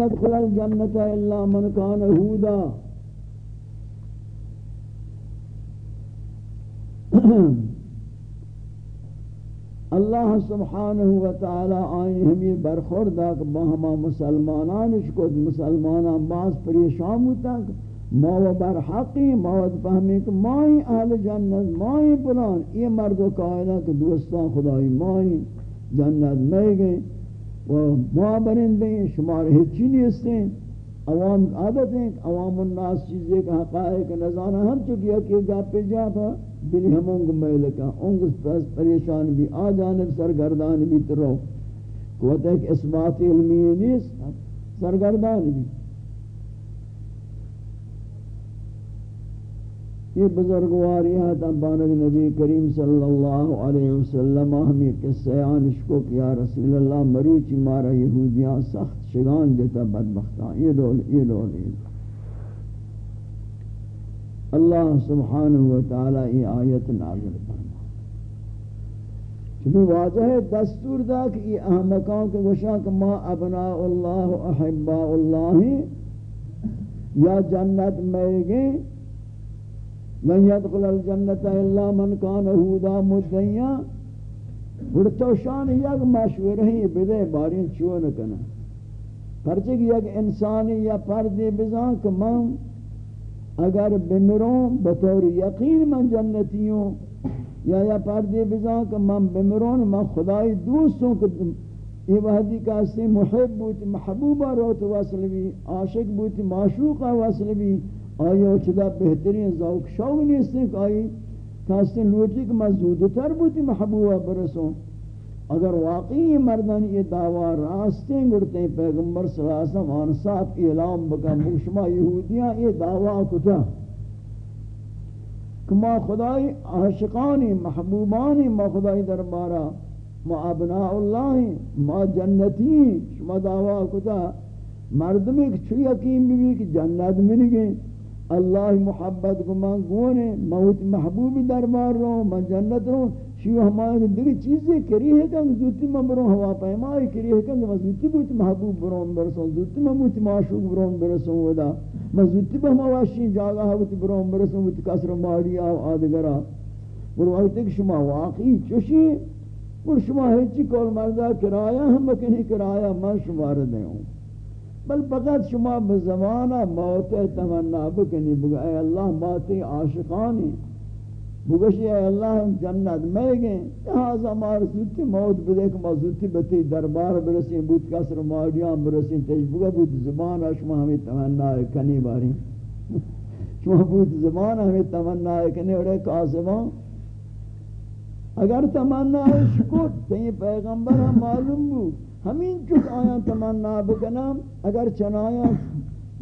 يدخل الجنة إلا من كان هودا اللہ سبحانہ و تعالی آئی ہمیں برخوردہ کہ ہما مسلمانان شکت مسلمانان باز پریشان ہوتا ما و برحقی، ما و فهمی کہ مائی اہل جنت، مائی پلان یہ مرد و قائلہ کہ دوستان خدای مائی جنت میں گئے۔ و معابرین دیں شمار ہچی نیستیں عوام عادت ہیں عوام الناس چیزیں کا حقائق نظانہ ہم چکیا کہ جا پہ جا تھا دل ہم انگ میلکا انگ پریشان بھی آ جانب سرگردان بھی ترو. قوت ایک اثبات علمی نیست، سرگردان بھی یہ بزرگواری ہے تنبانک نبی کریم صلی اللہ علیہ وسلم ہمیں قصہ آنش کو کیا رسول اللہ مروچی مارا یہودیاں سخت شگان دیتا بدبختان یہ دول یہ دول یہ دول اللہ سبحانہ وتعالی یہ آیت نازل فرما چونکہ واضح ہے، دستور دا کہ یہ احمقان کے گوشا کہ ما ابناء اللہ احباء اللہ یا جنت میں گئے من يدخل الجنت الا من كان هودا مدعیا بڑتو شان یک مشورہ ہی بدے بارین چون کنا پرچہ کہ یک انسانی یا پردی بزان کہ من اگر بمروں، بطور یقین من جنتیوں، یا یا پردی بزان کہ من بمروں، من خدای دوستوں کہ یہ وحدی کا سے محب بوتی، محبوبہ روت وصل بھی، عاشق بوتی، معشوقہ وصل بھی آیا چدا بہترین ذوق شوق نیستیں کہ آئی کہاستے لوٹی کہ مزدود تر بوتی محبوبہ برسوں اگر واقعی مردان یہ دعویٰ راستیں گڑتے پیغمبر صلی اللہ علیہ وسلم آن صاحب اعلام بکا مشما یہودیاں یہ دعویٰ کتا۔ کہ ما خدای عاشقانی، محبوبانی ما خدای دربارہ، ما ابناء اللہ، ما جنتی، شما دعویٰ کتا۔ مردمی کہ چھو یقین بھی کہ جنت مل گئے اللہ محبت کو من گونے، موت محبوب دربار رہو من جنت رہو شیو ہمارے دیگر چیزیں کری ہے کہ زوتی من برون ہوا پیمائی کری ہے کہ من زوتی بوتی محبوب برون برسوں زوتی من بوتی معشوق برون برسوں ودا۔ من زوتی بہ مواشی جاگا ہے بوتی برون برسوں بوتی کسر ماری آو آدگرا برو وقت کہ شما واقعی چوشی؟ اور شما ہیچی کول مردہ کرایہ ہم، بکنی کرایہ من شمار دے ہوں۔ بل فقط شما به بزمانہ موت تمنا بکنی بگا اے اللہ موتی عاشقانی. بگشی اے اللہ جنت میں گئے لہذا مار سوتی موت بدے کہ ما سوتی بتی دربار برسیں بود کسر ماڑیان برسیں تیج بگا بود زبان شما ہمیں تمنا کنی باری. شما بود زبان ہمیں تمنا کنی اور ایک آسمان اگر تمنا شکر تین پیغمبر ہم معلوم بود. ہمین چک آیاں تمنا بکنم اگر چنایاں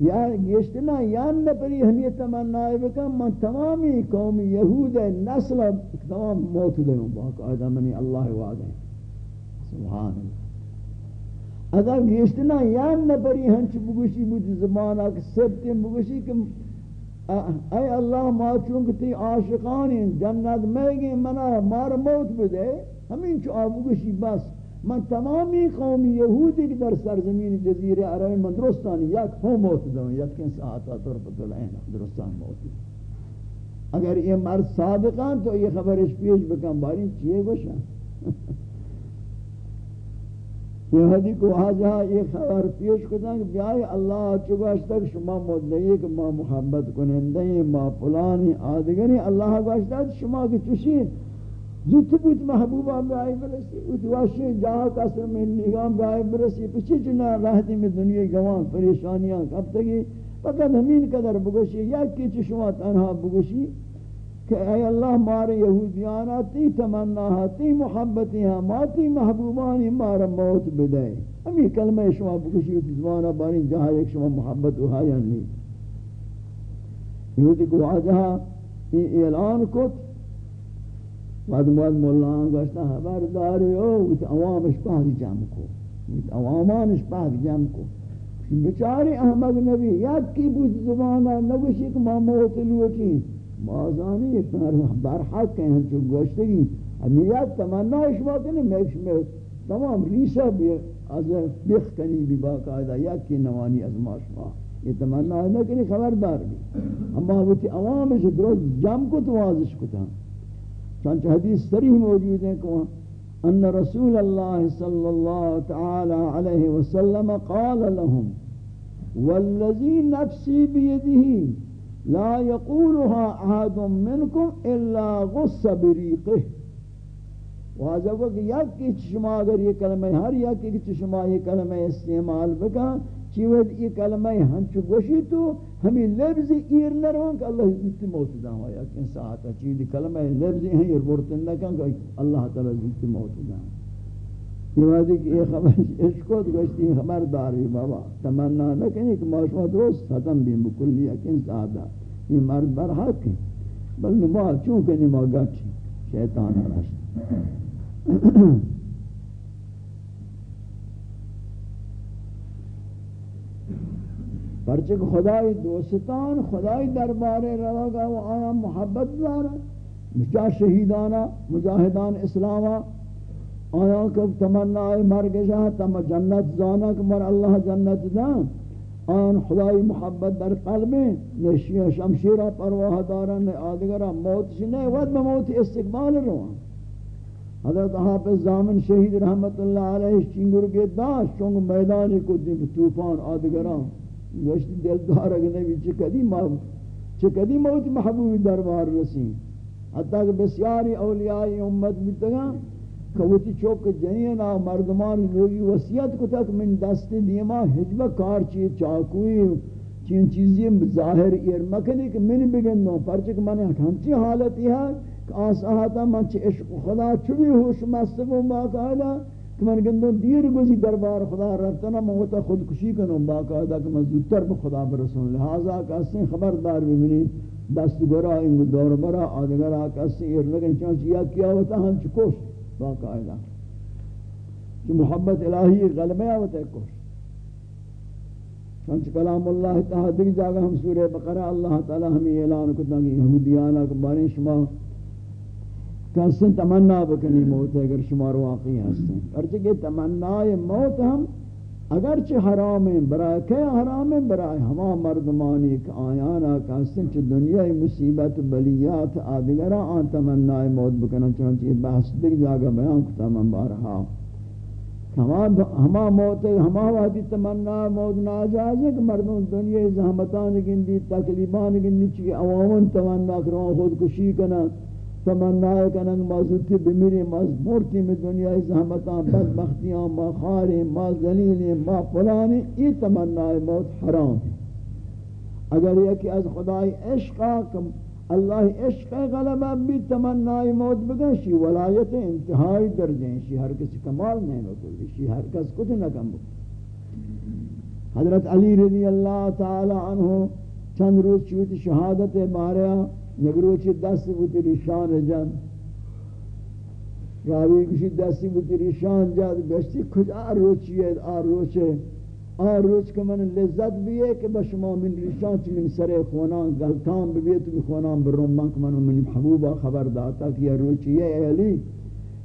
یا گشتنا یا نپری ہمیں تمنا بکنم من تمامی قوم یہود نسل تمام موت دیوں باق آدھا منی اللہ وعدہ سبحان. اللہ اگر گشتنا یا نپری ہنچ بگوشی بود زمانہ کہ سبتی بگوشی کہ اے اللہ ما چونکہ تی عاشقانی جنت میں گئی منا مار موت بدے ہمین چو آبگوشی بس. من تمامی قوم یهودی که در سرزمین جزیره عربی من درستان یک هم موت دارم یک کن ساعتا طرف العین درستان موت اگر یہ مرد صادقان تو یہ خبرش پیش بکن باری چیئے گوشن؟ یہ حدی کو آجا یہ خبر پیش کتا کہ بیائی اللہ چگوش تک شما مدنی کہ ما محبت کنندیں ما پلانی آدگری اللہ گوش تک شما کی چوشی زوت بود محبوبہ میں برسی ات واشی جہاں کسر میں نگام میں برسی پچھے چنا راہتی میں دنیا گوان پریشانیاں کب تکی فقط ہمین قدر بگوشی یا کی چشما تنہا بگوشی کہ اے اللہ مارے یہودیانا تی تمنا تی محبتی ہاں ما تی محبوبانی مارا موت بدائے ہمیں کلمہ شما بگوشی ات زمانہ بارین جہاں ایک شما محبت ہوا یا نہیں یہودی کو آجہا اعلان کت بعد مواد مولانا گوشتا خبرداری او ایت عوامش پاک جمع کو. ایت عوامانش پاک جمع کو. بچاری احمد نبی یک کی بود زبانا نگوشی کہ ما موت لوٹی مازانی برحق ہیں چون گوشتگی امیت تمنا اشبا کنی میکش میں تمام ریشہ بھی از بخ کنی بھی باقاعدہ یکی نوانی از ماشما یہ تمنا ہے کہ خبردار بھی اما وہ عوام سے درست جام کو، تو واضح کو چنانچہ حدیث صریح موجود ہے کہ ان رسول اللہ صلی اللہ تعالی علیہ وسلم قال لهم والذی نفسی بیدہی لا يقولها احد منكم الا غص بریقه. واجہ کو کہ یک کی شما اگر یہ کلمہ ہر یک کی شما یہ کلمہ استعمال بکا چیوید یہ کلمہ ہنچو گوشی تو ہمیں لفظ ایر نہ نرون کہ اللہ زیتی موت دا ہوا یا کن ساعتا چیدی کلمہ لفظ ہیں یہ بورتن لکن کہ اللہ تعالی زیتی موت دا یہ وادی کہ یہ خبر عشقو تو گوشتی خبر داری بابا۔ تمنا نکنی کہ معاشمہ درست ختم بیم بکلی یا کن ساعتا یہ مرد بر حق ہے بل نما چونکہ نما گچی شیطان رشت پرچک خدای دوستان، خدای دربار روگا و آیا محبت دارا مجا شہیدانا مجاہدان اسلاما، آیا کب تمنا مرگ جا، تم جنت زانا کمر اللہ جنت دا آن خدای محبت در قلب نشی شمشیرہ پرواہ دارا نے آدگرہ موت شنے ود موت استقبال روان حضرت حافظ زامن شہید رحمت اللہ علیہ چنگر کے داشت، چونگ میدانی کو دی توفان آدگران گوشت دل دار اگر نبی چکدی ما چکدی موت محبوب دربار رسی. حتی کہ بسیاری اولیاء امت بیتگا کوتی چوک جنینا مردمان لوگی وصیت کو تک من دست دیما حجبہ کار چی چاکوئی چین چیزی ظاہر ایر مکنی کہ من بگن بگندوں، پرچک من ہمچی حالتی ہے کہ آساہتا من چی عشق خدا چوی ہوش مستقوں باقاعدہ کہ من گندوں دیر گزی دربار خدا رفتنا من ہوتا خودکشی کنوں باقاعدہ کہ من زودتر با خدا برسون لہذا کسی خبردار ببینی دست گرا انگو دور برا آدگرا کسی ارلگن چانچہ یا کیا ہوتا ہم چکوش باقاعدہ. کہ محبت الہی غلبہ ہوتا ہے کوش چانچہ کلام اللہ تعالی دیکھ جاگا ہم سورہ بقرہ اللہ تعالی ہمیں اعلان کرتا کہ یہودیانا کے بارے شما کسی تمنا بکنی موت ہے اگر شمار واقعی ہستے پرچہ کہ تمنا موت ہم اگرچہ حرام ہیں برای کہ حرام ہیں برای ہما مردمانی کہ آیانا کسی چھ دنیا مصیبت بلیات آدگرہ آن تمنا موت بکنا چونچہ یہ بحث دیکھ جاگا بیان کتا من بارہا ہما موت ہے ہما وحدی تمنا موت ناجائز ہے کہ مردم دنیا زحمتان گندی تکلیبان گندی چکی عوامن تمنا کروں خودکشی کنا تمنا ہے کہ ننگ موجود تھی بمیری مورتی میں دنیا زحمتاں، بدبختیاں، ما خاریں، ما ذلیلیں، ما پلانیں یہ تمنا ہے موت حرام اگر یہ کہ از خدای عشقا اللہ عشق غلبہ بھی تمنا موت بگنشی ولایت انتہائی درجیں شی ہر کسی کمال نہیں ہوتی شی ہر کس کچھ نہ کم حضرت علی رضی اللہ تعالی عنہ چند روز چوتی شہادت ماریا باریا نگروچی دست بوتی ریشان جن راوی کشی دستی بوتی ریشان جد گشتی کجا روچی ہے آر روچے آر روچ که من لذت بیئے کہ بشما من ریشان چی من سر خونان گلتان بیئے تو خونان برون من که من من محبوبا خبر داتا کہ یہ روچی ہے اہلی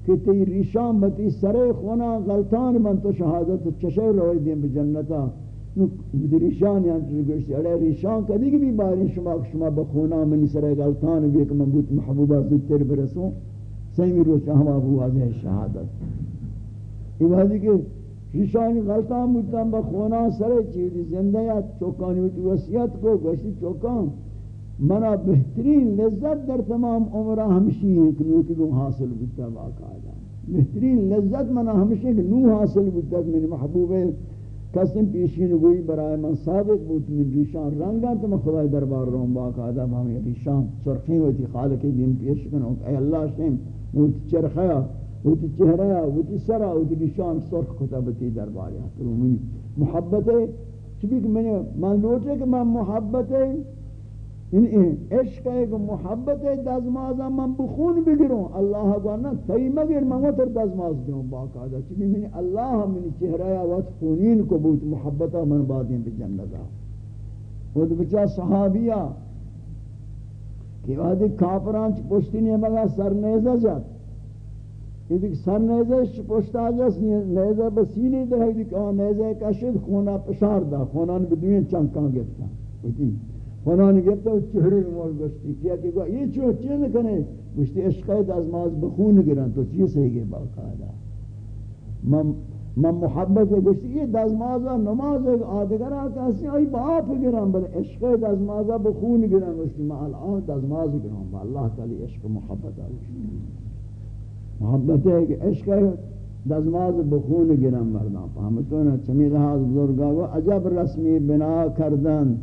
کہ تی ریشان بتی سر خونان غلطان من تو شہادت چشے روی دیم بجنتا ریشان یہاں یعنی چیز گوشتی. اڑے ریشان کدی کی بھی باری شما شما بخونا منی سرے غلطان بھی کہ من بوت محبوبہ زدتر برسوں سیمی روچ ہم ابو واضح شہادت یہ بات کہ ریشان غلطان بوتا بخونا سرے چیز زندہ یا چوکانی ہوتی وسیعت کو، گوشتی چوکان. منا بہترین لذت در تمام عمرہ ہمشی ہے کہ نوکی حاصل بوتا باقاعدہ بہترین لذت منا ہمشی کہ نو حاصل بوتا میری یعنی محبوب قسم پیشین گوئی برای من صادق بود، من ریشان رنگا تو من خدای دربار روم باقاعدہ ہمیں ریشان سرخی ہوتی خالقی دیم پیش کنو اے اللہ شیم ہوتی چرخیا ہوتی چہریا ہوتی سرا ہوتی ریشان سرخ کتابتی درباریا تو محبت ہے چبی کہ میں نے من لوٹے کہ میں محبت ہے این عشق ہے کہ محبت ہے دزمازا من بخون بگیروں اللہ کو نا تی مگر من وتر دزماز دوں باقاعدہ چلی من اللہ من چہرہ یا وقت خونین کو بوت محبتہ من بادیں بجنت وہ بچا صحابیہ کہ وادی کافران چ پشتی نے مگا سر نیزہ جات یہ دیکھ سر نیزہ پشت آجاس نیزہ بسینے در ہے دیکھ آن نیزہ کشد خونہ پشار دا خونان بدوین چنکان گفتا خونان گفتا و چہرے مول گشتی کیا کہ گو یہ چوہ چیز نکنے گشتی عشقید از ماز بخون گرن تو چیز ہے گے باقاعدہ من محبت ہے گوشتی یہ دزمازہ نماز ہے آدھگر آکا آئی باپ گرام بلے عشق دزمازہ بخون گرام گوشتی میں الان دزماز گرام با اللہ تعالی عشق محبت آگوشتی محبت ہے کہ عشق دزماز بخون گرام مردان فهمتونا چمی لحاظ بزرگا گو عجب رسمی بنا کردن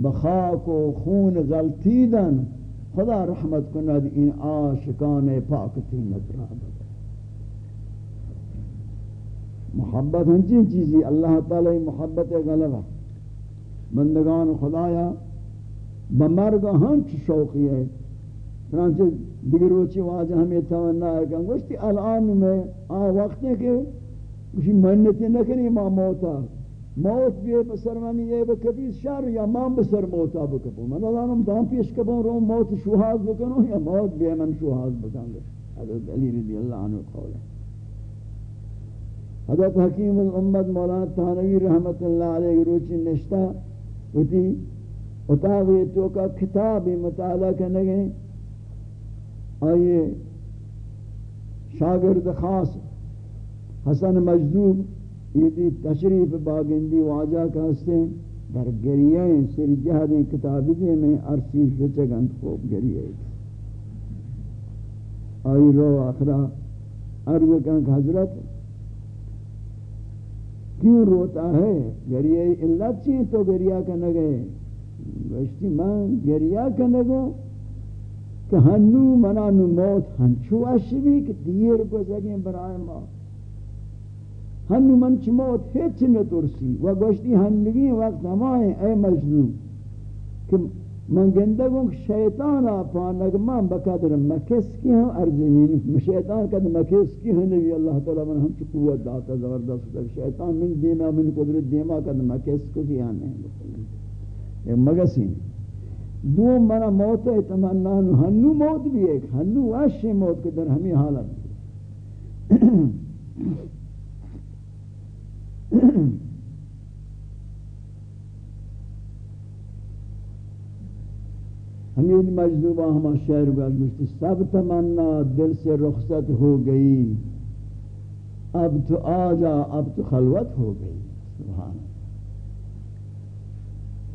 بخاک و خون غلطیدن، خدا رحمت کند این عاشقان پاکتی نظرہ محبت ہنچی چیزی، اللہ تعالی محبت غلبہ. بندگان خدایا بمرگ ہنچ شوقی ہے. چنانچہ دیگر واجہ ہمیں تونا ہے کہ گوشتی الان میں آ وقت ہے کہ کچھ منتی نکنی ما موتا. موت بھی بسر منی یہ بکبی شر یا ماں بسر موتا بکبو من الانم دام پیش کبون رو موت شوحاز بکنو یا موت بھی من شوحاز بکنو حضرت علی رضی اللہ عنہ قول ہے حضرت حکیم الامت مولانا تانوی رحمت اللہ علیہ روچی نشتا. ہوتی اتاوی تو کا کتاب مطالعہ کرنے گئے آئیے شاگرد خاص حسن مجدوب یہ دی تشریف باگندی واجہ کا ہستے در گریہ سر جہد کتابی دے میں عرصی فچگند خوب گریہ آئی رو آخرہ عرض کنک حضرت، کیوں روتا ہے؟ گریہ علت چی تو گریہ کا نگے گوشتی من گریہ کا نگو کہ ہنو منا نو موت ہنچو اشبی کہ دیر کو زگیں برائے ما۔ ہنو من چی موت ہیچ نترسی. و گوشتی ہنگی وقت ہمائیں اے مجنون. کہ من گندگوں شیطان پانک من بقدر مکس کی ہم ارزین شیطان کد مکس کی ہم نبی اللہ تعالی من ہم چی قوت داتا زبردست شیطان من دیما، من قدرت دیما کد مکس کو کی ہم نہیں مگسین دو منا موت ہے تمنا ہنو موت بھی ایک. ہنو وحش موت کے در ہمیں حالت. حمید مجذوبہ ہما شعر گوشتی سب تمنا دل سے رخصت ہو گئی۔ اب تو آجا، اب تو خلوت ہو گئی۔ سبحان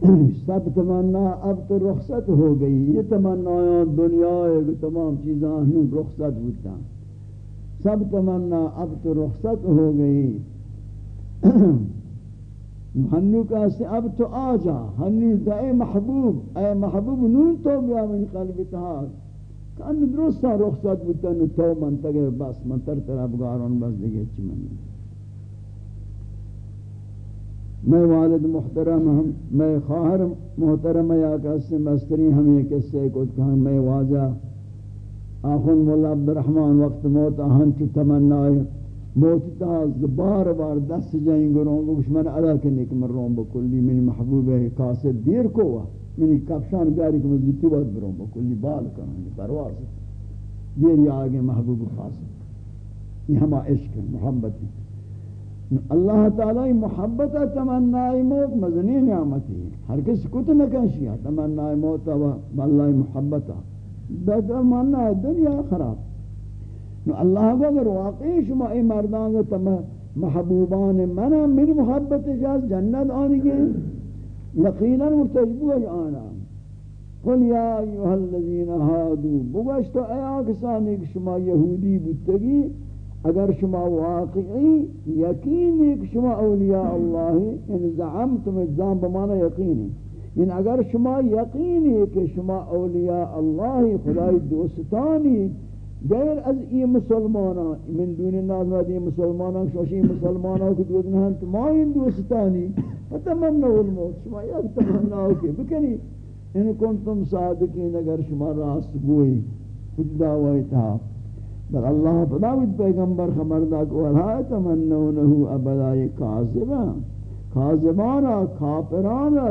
سب تمنا، اب تو رخصت ہو گئی۔ یہ تمنا دنیا تمام چیزاں رخصت ہوتا۔ سب تمنا، اب تو رخصت ہو گئی۔ ہنو کا سے اب تو آجا، ہنو دا اے محبوب اے محبوب نون تو بیا من قلب تہار کان درستا رخصت بودتا نو تو من تگے بس، من تر طرف گارون بس دیگے چی من؟ میں والد محترم ہم، میں خواہر محترم یا کسی مستری ہم یہ قصے کو کہاں میں واضح آخون مولا عبدالرحمن وقت موت، آہن چو تمنائی موتتا بار بار دست جائیں گروں گو کچھ من علا کرنے کہ من رون بکلی من محبوب قاسد دیر کو ہوا منی کپشان بیاری کہ من زیتی بات برون بکلی. بال کرنے پرواز. دیر یا آگے محبوب قاسد یہ ہما عشق ہے محبت. ہے اللہ تعالی محبت تمنائی موت مزنی نعمتی. ہے ہر کس کو تو نکنشی ہے تمنائی موت و اللہ محبت. بہتر ماننا ہے دنیا خراب. نو اللہ کو اگر واقعی شما ای مردان کو محبوبان منا من محبت جاز جنت آنی گئے۔ یقینا مرتجبو ہے آنا۔ قل یا ایوہ الذین حادو بگشتو اے آکسانی کہ شما یہودی بودتگی، اگر شما واقعی یقین ہے کہ شما اولیاء اللہ ان یعنی زعمتم اجزام بمانا یقین ہے یعنی ان اگر شما یقین ہے کہ شما اولیاء اللہ خدای دوستانی غیر از این مسلمانان من دون الناس و این مسلمانان شوشی مسلمانان که دوست نهند ما این دوستانی فتمنوا الموت شما یک تمنا که بکنی. ان کنتم صادقین اگر شما راست گوئی کچھ دعوی تھا بل اللہ فداوید پیغمبر خبر دا کہ ولا تمنونه ابدا کاذبا. کاذبانا کافرانا.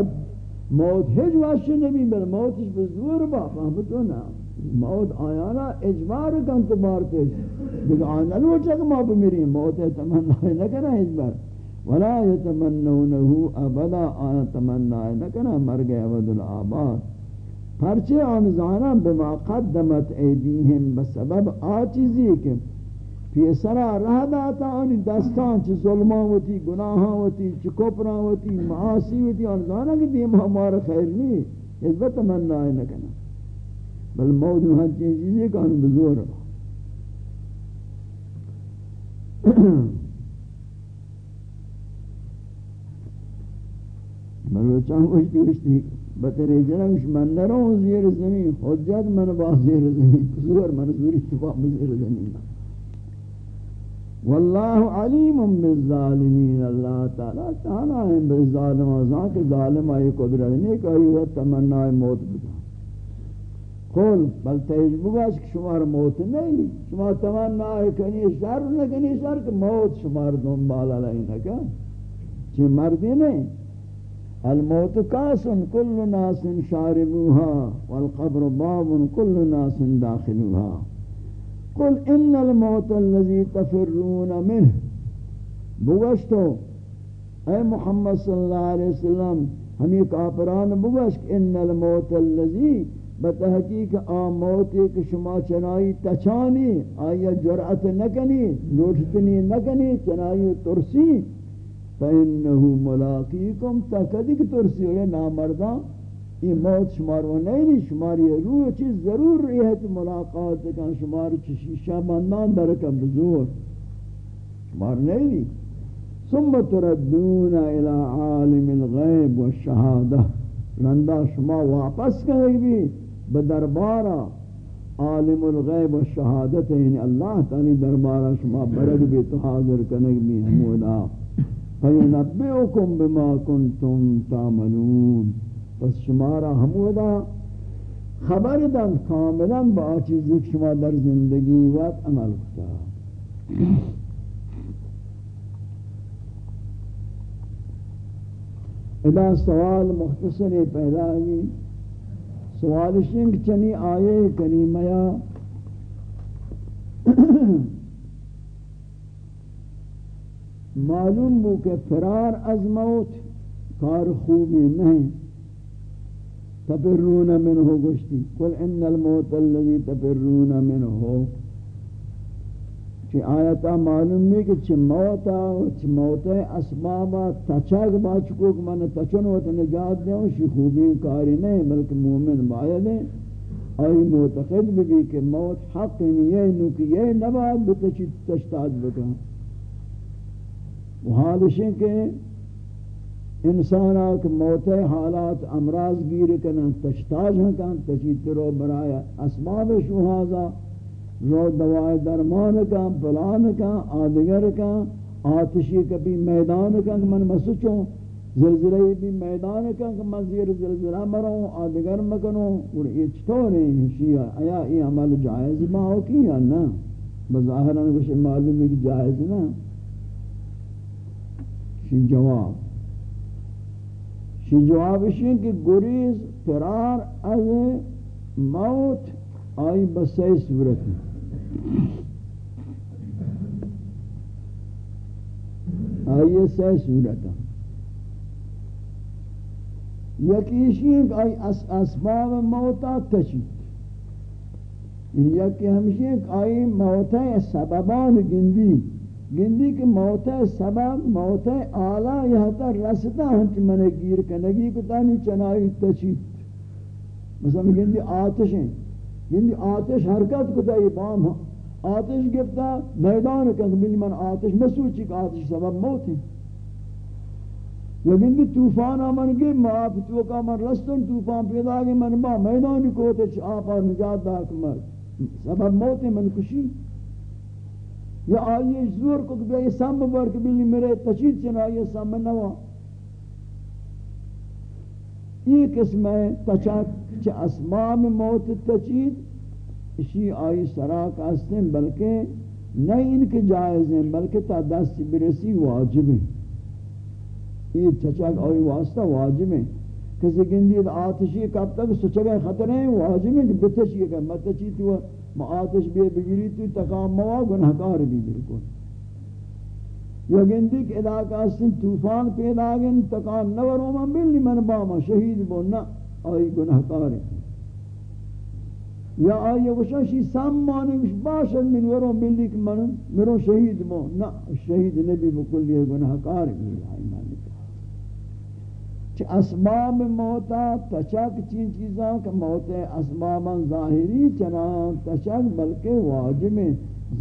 موت ہج واش نبی بل موتش بزور با فهمتو نا موت آیانا اجبار کن تو بارتے دیکھ آنا لوٹا کہ ما بمیری موت تمنا نہ کنا اجبار۔ ولا يتمنونه ابدا، آنا تمنا نہ کنا مر گئے ابد الآباد پرچے آن زانا بما قدمت ایدیہم، بسبب آ چیزی کہ پیسرا رہ داتا آنی دستان چی ظلمان ہوتی، گناہاں ہوتی چی کپران ہوتی، معاصی ہوتی، آن زانا کہ دیم ہمارا خیر نہیں۔ اس بات تمنا نہ کنا بل موت میں ہر چیز یہ کان بزور بل چاہوں گوشتی گوشتی بطری جنمش من نرون زیر زمین حجت من با زیر زمین، زور من زور اتفاق زیر زمین۔ واللہ علیم بالظالمین، اللہ تعالی تعالی ہیں بالظالم آزان کے ظالم آئی قدرت نہیں کہ ایوہ تمنای موت بدا قول بل تیج بگاش کہ شمار موت نہیں شما تمنا ہے کنی شر نہ کنی شر کہ موت شمار دنبال علیہ نہ کہ چی مردی نہیں الموت کاس کل ناس شاربوها والقبر باب کل ناس داخلوها. قل ان الموت الذي تفرون منه. بگشتو. اے محمد صلی اللہ علیہ وسلم ہمیں کافران بگشت. ان الموت الذي بتحقیق آ موت ایک شما چنائی تچانی، آیا جرعت نکنی لوٹتنی نکنی چنائی ترسی؟ فَإِنَّهُ مُلَاقِيكُمْ تَكَدِك ترسی ہوئے نامردان. یہ موت شمار وہ نہیں شماری روح چیز ضرور ریحت ملاقات کن. شمار شیشہ بندان درکم بزور شمار نہیں ثم تردون الى عالم الغیب والشہادہ لندہ شما واپس کرے بھی بدربارا عالم الغیب و شہادت ہے یعنی اللہ تعالی دربارا شما برگ بھی تو حاضر کنگ بھی حمودا فینبئکم بما کنتم تعملون. پس شمارا حمودا خبر دن کاملا با چیزی کہ شما در زندگی وقت عمل کتا ادا سوال مختصر پیدا ہوئی سوال شنگ چنی آئے کریمیا معلوم بو کہ فرار از موت کار خوبی نہیں تفرون منه گشتی قل ان الموت الذي تفرون منه. چی آیتا معلوم ہے کہ چی موتا چی موتا اسبابا تچاگ باچکو کہ من تچن و نجات دیں شی خوبی کاری نہیں، بلکہ مومن باید ہے۔ آئی معتقد بھی کہ موت حق نہیں ہے، نو کہ یہ نباد بتچی تشتاد بکا و حالشیں کہ انسان آکھ موت حالات امراض گیر کنن، تشتاج ہیں کن تشید رو برایا اسباب شوہازہ رو دوائے درمان کا پلان کا آدگر کا آتشی کبھی میدان کا من مسچوں، زلزلے بھی میدان کا من زیر زلزلہ مروں، آدگر مکنوں، اور یہ چطور ہے شیعہ؟ آیا یہ عمل جائز ما ہو کی یا نا بظاہران کچھ معلوم ہے کہ جائز نا شی جواب۔ شی جواب شی کہ گریز، فرار، از موت، آئی بسی صورت آئیے سے صورت یکیشی ہے کہ آئی اسباب موتا تچیت یعنی یکی ہمشی ہے کہ آئی موتا سببان گندی۔ گندی کہ موتا سبب، موتا آلہ یہاں تا رستا ہنچ من گیر کنگی کتانی چنائی تچیت مثلا گندی آتش ہیں۔ گندی آتش حرکت کتا یہ بام ہاں۔ آتش گفتا میدان کن بلی من آتش مسوچی کہ آتش سبب موت ہے لیکن بھی توفان یعنی آمن گئی ما آپ تو کا من رستن توفان پیدا گئی من با میدانی کوتے چھ آپا نجات دا کمر سبب موت من کشی یا آئیے زور کو کہ یہ سام بار کہ بلی میرے تشید چنا، یہ سام نوا. یہ قسم ہے تچاک چھ اسمام موت تشید اسی آئی سراک ہستیں بلکہ نہیں ان کے جائز ہیں، بلکہ تا دست برسی واجب ہیں۔ یہ چچا آئی واسطہ واجب ہیں۔ کسی گندید آتشی کب تک سچگے خطر ہیں، واجب ہے کہ بتشی کہ متشی تو آتش بھی بگیری تو، تقام موا گناہکار بھی بالکل۔ یا گندی کہ علاقہ سن طوفان پیدا گن تقام نورو من بلی من باما، شہید بو نا آئی گناہکار ہے یا آئی وشاشی سام مانی باشد من ورو بلی کہ من مرو شہید بو نا، شہید نبی بکلی گناہکار بھی آئی مانی کہ اسباب موتا تچک چین چیزاں کہ موت اسبابا ظاہری چنان تچک بلکہ واجب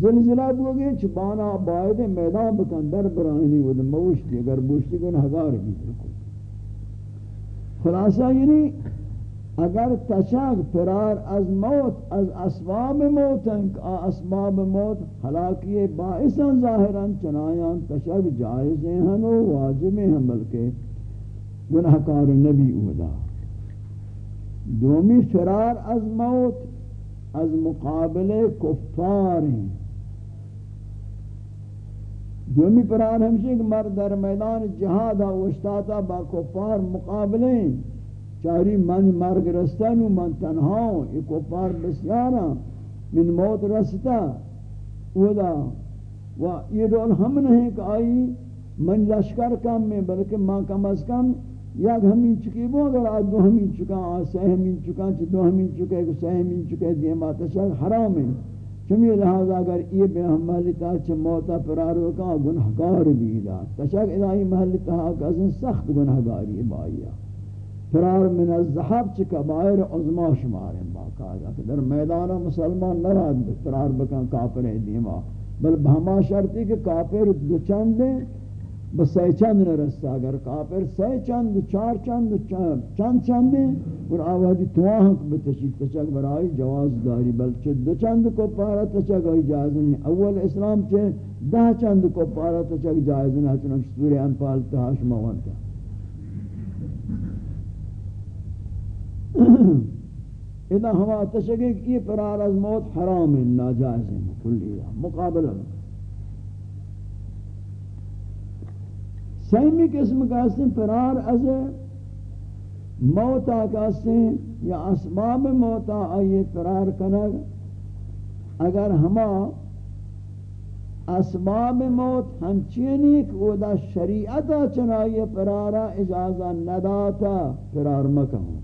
زلزلہ بوگے چپانا باید میدان بکن، در برانی ود موشتی، اگر بوشتی کن ہزار بھی خلاصہ یعنی اگر تشک فرار از موت، از اسباب موت اسباب موت حلاکی باعثا ظاہرا چنایان تشک جائز ہیں و واجب ہیں، بلکہ گناہکار نبی اودا دومی فرار از موت از مقابل کفار ہیں۔ دومی فرار ہمشہ کہ مرد در میدان جہاد وشتاتا با کفار مقابلے چاری من مرگ رستن و من تنہا یہ کفار بسیارا من موت رستا. اودا و یہ رول ہم نہیں کہ آئی من لشکر کم میں بلکہ ماں کم از کم یک ہمین چکی بو، اگر آج دو ہمین چکا آج سہ ہمین چکا چھ دو ہمین چکا ایک سہ ہمین چکا دیما تشک حرام ہے چمی لہذا اگر یہ بے محلی تا چھ موتا پرارو کا گناہگار بھی دا تشک الہی محلی تا کازن سخت گناہگاری بایا فرار من الزحب چھ کبائر عظما شمار ہیں باقاعدہ کہ در میدان مسلمان نراد فرار بکن کافر دیما. بل بہما شرطی کہ کافر دو چند دیں بس چند نرستا اگر کافر سہ چند چار چند چند چند اور آوازی تواہاں بتشید. تچک برائی جواز داری. بل بلچہ دو چند کو پارا تچک آئی جائز نہیں اول اسلام چھے دہ چند کو پارا تچک جائز نہیں چنانکہ سور انفال تحاش موانتا. اذا ہوا تشکے کہ یہ پرار از موت حرام ہے ناجائز ہے کلی مقابلہ۔ سیمی قسم کا سن فرار از موتا کا سن یا اسباب موتا آئیے فرار کنگ اگر ہما اسباب موت ہنچینی کہ وہ دا شریعتا چنائی فرارا اجازہ نداتا، فرار مکہ۔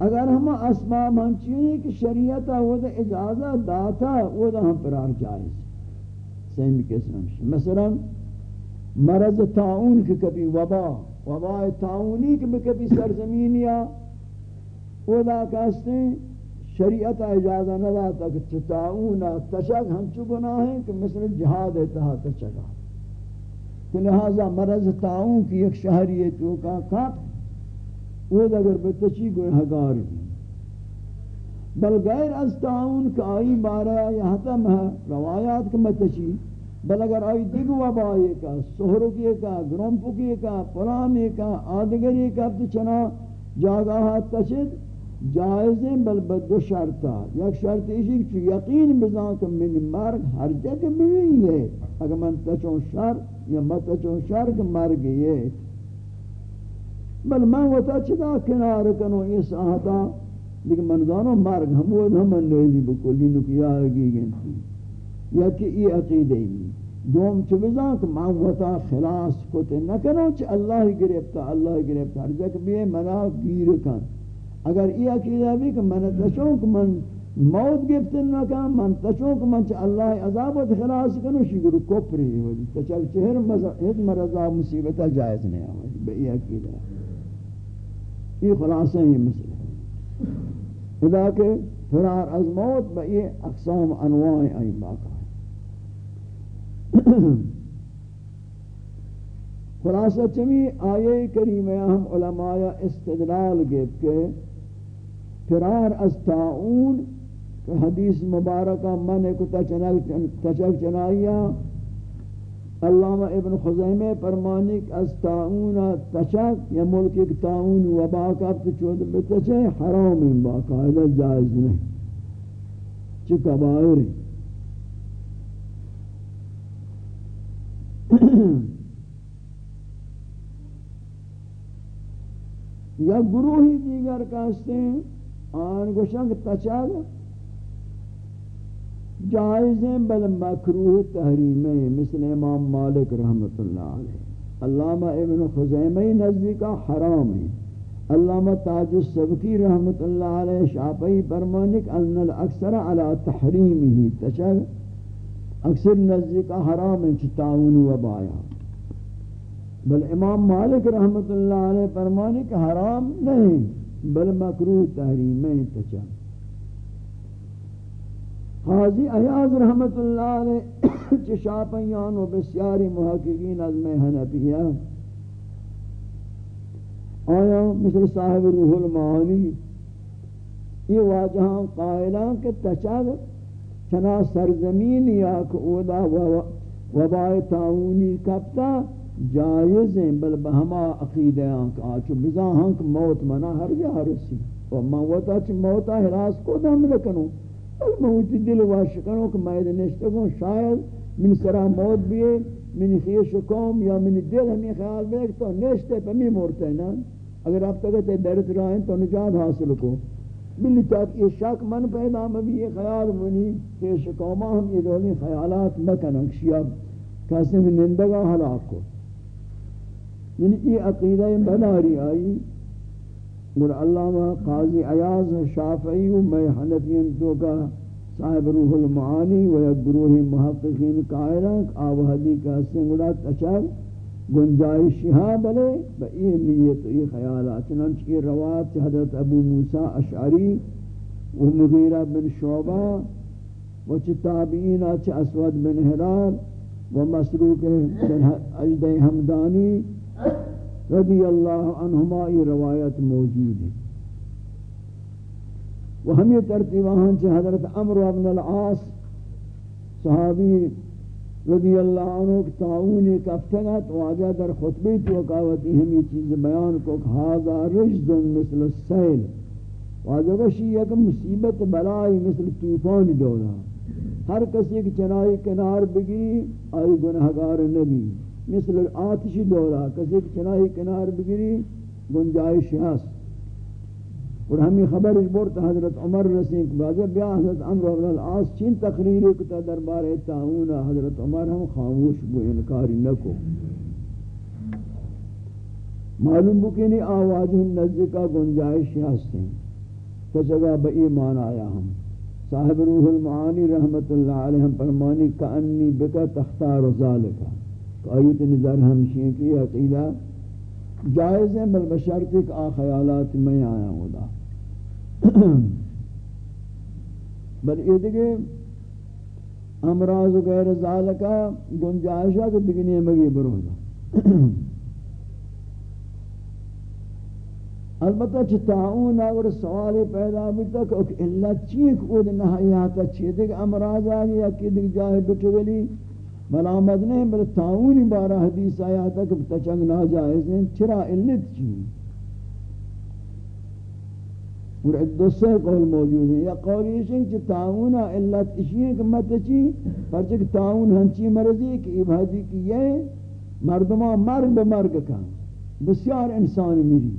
اگر ہم اسباب ہنچینی کہ شریعتا وہ اجازہ داتا وہ دا ہم فرار جائز سیمی قسم مثلا مرض تعاون کی کبھی وبا وبا تعاونی کی کبھی سرزمین یا اودا کہتے ہیں، شریعت اجازہ نہ داتا کہ تعاون تشک ہم چو گناہ ہیں کہ مثل جہاد اتحا تشکا کہ لہذا مرض تعاون کی ایک شہری ہے، تو کا وہ اگر بتچی گناہگار بھی۔ بل غیر از تعاون کا آئی بارہ یہاں تم ہے، روایات کے متچی بل اگر آئی دیگو وبائی کا سہرکی کا گرمپکی کا پلامی کا آدگری کا تو چنا جاگاہ تشد جائز ہیں، بل بدو شرطا یک شرط اسی کہ یقین بزان کہ من مرگ ہر جگہ بھی ہے۔ اگر من تچون شر یا من تچون شر کہ مرگ یہ۔ بل من وطا اچھا چدا کنار کنو یہ ساہتا لیکن من دانو مرگ ہم وہ ہم نیلی بکلی نکیا گی گنتی۔ یا کہ یہ عقیدہ ہی دوم چو بزان کہ من وطا خلاص کتے نکنو چھ اللہ گرفتا اللہ گرفتا۔ ہر جک بھی منا گیر کن۔ اگر یہ عقیدہ بھی کہ من تشوں کہ من موت گفتن نکن من تشوں کہ من چھ اللہ عذابت خلاص کنو، شکر کپری ولی۔ تچل چہر ہت مرضا مصیبتا جائز نہیں آئی بے یہ عقیدہ۔ یہ خلاصہ ہی مسئلہ ادا کہ فرار از موت بے یہ اقسام انواع آئی باقا خلاصہ چمی آیے کریمہ ہم علماء استدلال گئت کہ فرار از تعاون کہ حدیث مبارکہ من کو تچک چنائیا علامہ ابن خزیمہ فرمانک از تعاون تچک یا ملک ایک تعاون وبا کا چود بتچے حرام باقاعدہ، جائز نہیں. چکا باہر ہے یا گروہی دیگر کہتے ہیں، آن گوشنگ تچاگ جائز ہیں، بل مکروہ تحریم مثل امام مالک رحمت اللہ علیہ۔ علامہ ابن خزیمہ نزدیکا حرام ہے علامہ تاج السبکی رحمت اللہ علیہ شافعی فرمانک ان الاکثر علی تحریمه تشر اکثر نزدیکا حرام ہے چتاون و بایا۔ بل امام مالک رحمت اللہ علیہ فرمانک حرام نہیں، بل مکروہ تحریم ہے تشر قاضی ایاز رحمت اللہ علیہ چشاپیان و بسیاری محققین از میں حنفیہ آیا مثل صاحب روح المعانی، یہ واجہاں قائلان کے تچاگ چنا سرزمین یا اودا وبائے تعاونی کبتا جائز ہیں، بل بہما عقیدہ آنکھ آچو بزا ہنک موت منا ہر جا رسی. و موتا چھ موتا حراس کو دم لکنو موت دل واشکنو کہ میں نشتگوں شاید من سرا موت بھی من خیش قوم یا من دل ہمیں خیال میں تو نشتے پہ می مورتے نا۔ اگر آپ تک تے درد رہیں تو نجات حاصل کو۔ بلی تاک یہ شک من پیدا مبی یہ خیال منی، خیش قومہ ہم یہ دولی خیالات مکنن شیاب کیسے میں نندگا حلاق کو یعنی یہ عقیدہ بداری آئی۔ اور علامہ قاضی عیاض شافعی و میں حنفین تو کا صاحب روح المعانی و یک گروہ محققین قائلہ آوہدی کا سنگڑا تچار گنجائش ہاں بلے با یہ نیت یہ خیالات، چنانچہ یہ روات حضرت ابو موسیٰ اشعری و مغیرہ بن شعبہ و چھ تابعین چھ اسود بن حرار و مسروق اجد حمدانی رضی اللہ عنہما یہ روایت موجود ہے۔ وہ ہم یہ ترتیبہ ہیں حضرت عمر بن العاص صحابی رضی اللہ عنہ کی تعاونی کفتگت واجہ در خطبی توقعوتی ہم یہ چیز بیان کو کہ هذا رجز مثل السیل۔ واجہ بشی یک مصیبت بلائی مثل توفان دولا۔ ہر کسی کی چنائی کنار بگی آئی گناہگار نبی۔ مثل آتشی دورا کسی چنائی کنار بگیری، گنجائش ہست اور ہمیں خبر اس بورت حضرت عمر رسیم کہ بعض بیا حضرت عمر بن العاص چین تقریری کتا دربار تعاون حضرت عمر ہم خاموش بو، انکاری نکو. معلوم بو کہ نہیں آواز نزد کا گنجائش ہستیں تو جگہ بئی ایمان آیا ہم. صاحب روح المعانی رحمت اللہ علیہ ہم فرمانی کانی بکا تختار ذالکہ آیت نظر ہمشی کی عقیدہ جائز ہیں بل بشرط ایک آ خیالات میں آیا ہوں بل یہ دیکھے امراض و غیر ذالکہ گنجائشہ کو دگنی مگی بروزہ البتہ چھ تعاون اگر سوال پیدا بیتا کہ اللہ چیک او دے نہایاتا چیئے دیکھ امراض آگی یا کی دیکھ جاہے بٹھولی ملامت نہیں بل تعاونی بارہ حدیث آیا تک تچنگ ناجائز ہیں، چرا علت چی؟ اور ایک دوسرے قول موجود ہے یا قول یہ ہے کہ تعاون علت اسی ہے کہ مت چی؟ پرچہ کہ تعاون ہنچی مرضی کہ عبادی کی یہ مردمہ مرگ بمرگ کا۔ بسیار انسان میری۔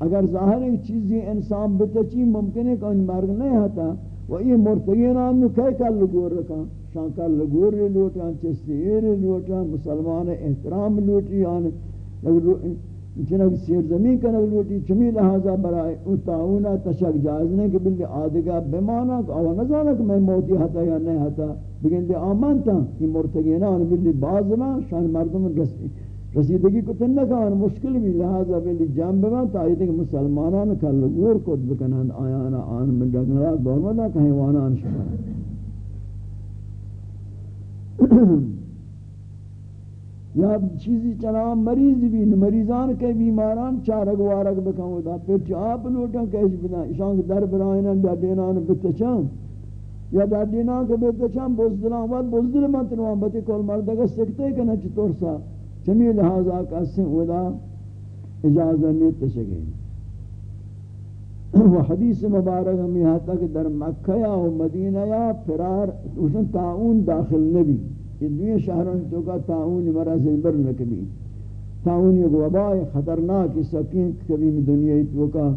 اگر ظاہر ایک چیزی انسان بتچی ممکن ہے کہ ان مرگ نہیں ہوتا۔ وہ یہ مرتگین آنو کئی کل لگور رکھا۔ شانکر لگور لوٹاں چستیر لوٹاں مسلمان احترام لوٹی آن چنک سیر زمین کنک لوٹی، چمی لہذا برائے او تعاونا تشک جائز نہیں کہ بلدی آدھگا بمانا کہ آوہ نظانا کہ میں موتی ہتا یا نہیں ہتا، بگن دے آمان تا یہ مرتگینان بلدی باز ما شان مردم رسیدگی کو تن نکان مشکل بھی لہذا بلی جام بما تا یہ کہ مسلمانان کل گور کود بکنند آیانا آن من ڈگنرات دور مدہ کہیں وانان شکران یا چیزی چنا مریض بھی، مریضان کے بیماران چارگ وارگ بکاؤں دا پھر چاپ لوٹاں کیش بنا اشان کے در برائنان ڈاڈینان بتچان۔ یا ڈاڈینان کے بتچان بزدلان وقت بزدل منتنوان بتی کول مردگا سکتے کنا چطور سا۔ چمی لحاظا کسی ودا اجازہ نیت تشکیں و حدیث مبارک ہم یہاں تک در مکہ یا مدینہ یا فرار اسن تعاون داخل نبی۔ یہ دوی شہروں تو کا تعاون مرا سے بر نکبی تاون یک وبائی خطرناک سکین کبھی دنیا تو کا۔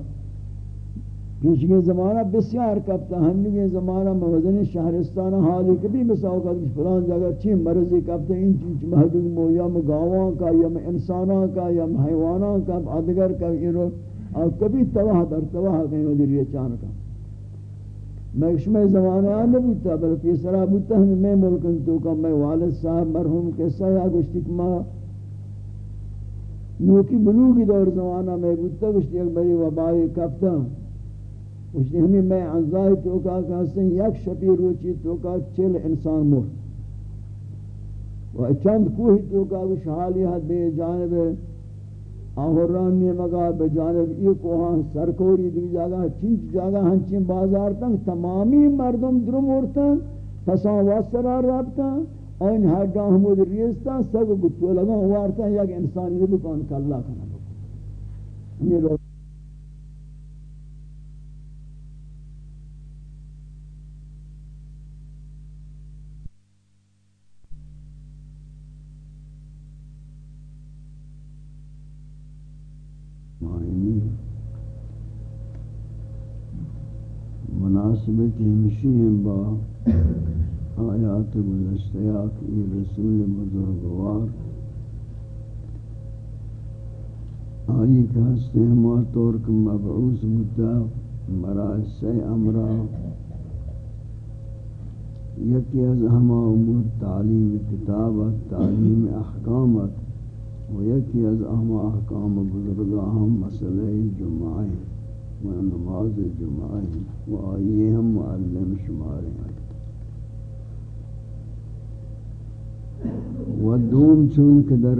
پیشگی زمانہ بسیار کبتا ہنگی زمانہ موزنی شہرستان حالی کبھی مساو کا فلان جگہ چی مرضی کبتا ان چیز محبوب مو، یا گاواں کا، یا انساناں کا، یا حیواناں کا، ادگر کا، یہ رو۔ اور کبھی تواہ در تواہ کہیں وزیر یہ چان کا۔ میں شمع زمانہ آنے بودتا، بلکہ یہ سرا بودتا، ہمیں میں ملکن تو کا میں والد صاحب، مرحوم کے سایہ گشتی کما نوکی بلوگی دور زمانہ میں بودتا گشتی ایک بری وبائی کپتا گشتی ہمیں میں انزائی تو کا کہتے ہیں یک شپی روچی تو کا چل انسان مر و چند کوہی تو کا گشت حالی حد بے جانب آہران نے مگا بجانب یہ کوہاں سرکوری دی جاگا چینچ جاگا ہنچین بازار تنگ، تمامی مردم درم ارتن تسان واسرہ رابطن این ہر گاہ حمود ریستن سب گتو لگا وارتا یک انسانی بھی کون کلا کنا بکن با آیات گزشتہ کی رسول بزرگوار۔ آئی کا ہستے ہمار طور کا مبعوث بتا مرائے سے امرا. یکی از ہما امور تعلیم کتابت تعلیم احکامت و یکی از ہما احکام بزرگاہم مسئلہ جمعہ و نماز جمعہ و آئیے ہم معلم شمارے ہیں۔ و دوم چون کہ در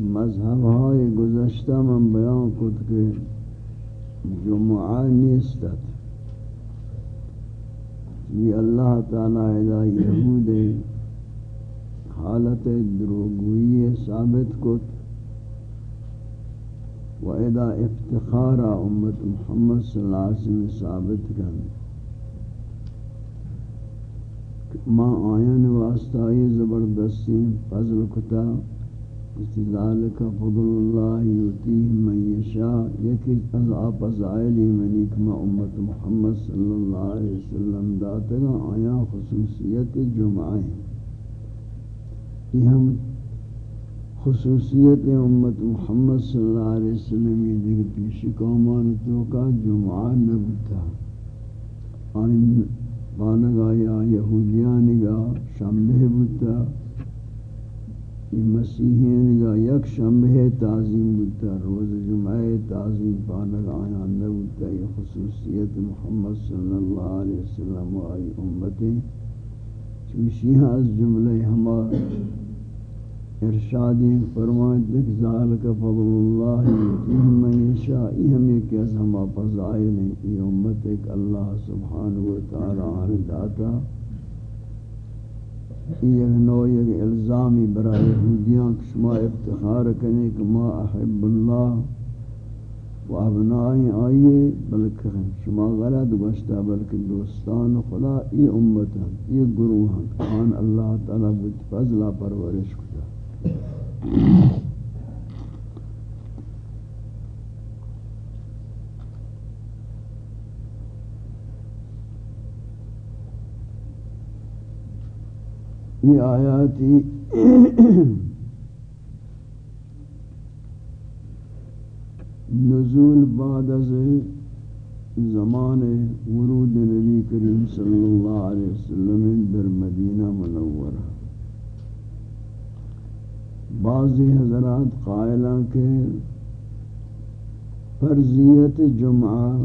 مذہب های گزشتہ من بیان کت کہ جمعہ نیستت یہ اللہ تعالی ادا یہود حالت دروگوئی ثابت کت۔ و ادا افتخار یعنی امت محمد صلی اللہ علیہ وسلم ثابت کن ما آیان واسطائی زبردستی، فضل کتا استدالک فضل اللہ یوتیہ من یشا یکی از آپ از آئلی منی کما امت محمد صلی اللہ علیہ وسلم داتگا آیا خصوصیت جمعہ یہ ہم خصوصیت امت محمد صلی اللہ علیہ وسلم یہ دیکھ پیشی قومان تو کا جمعہ نبتا۔ آئین بانگا یا یہودیانگا شمبہ بتا۔ یہ مسیحیانگا یک شمبہ تعظیم بتا۔ روز جمعہ تعظیم بانگا آیا نبتا۔ یہ خصوصیت محمد صلی اللہ علیہ وسلم و آئی امتیں۔ چوشی ہاں از جملے ہمارے ارشادی فرمائیں دیکھ ذالک فضل اللہ یتیہ من یشاء یہ ہم ایک از ہما فضائل ہیں یہ امت ایک اللہ سبحانہ وتعالی آن داتا یہ نوع، ایک الزامی برای یہودیاں شما افتخار کرنے کہ ما احب اللہ و ابنائی آئیے، بلکہ شما غلط گوشتا بلکہ دوستان خدا یہ امت ہیں یہ گروہ ہیں آن اللہ تعالی بود فضلہ پرورش کو یہ آیاتی نزول بعد از زمان ورود نبی کریم صلی اللہ علیہ وسلم در مدینہ منورہ بعضی حضرات قائلہ کے فرضیت جمعہ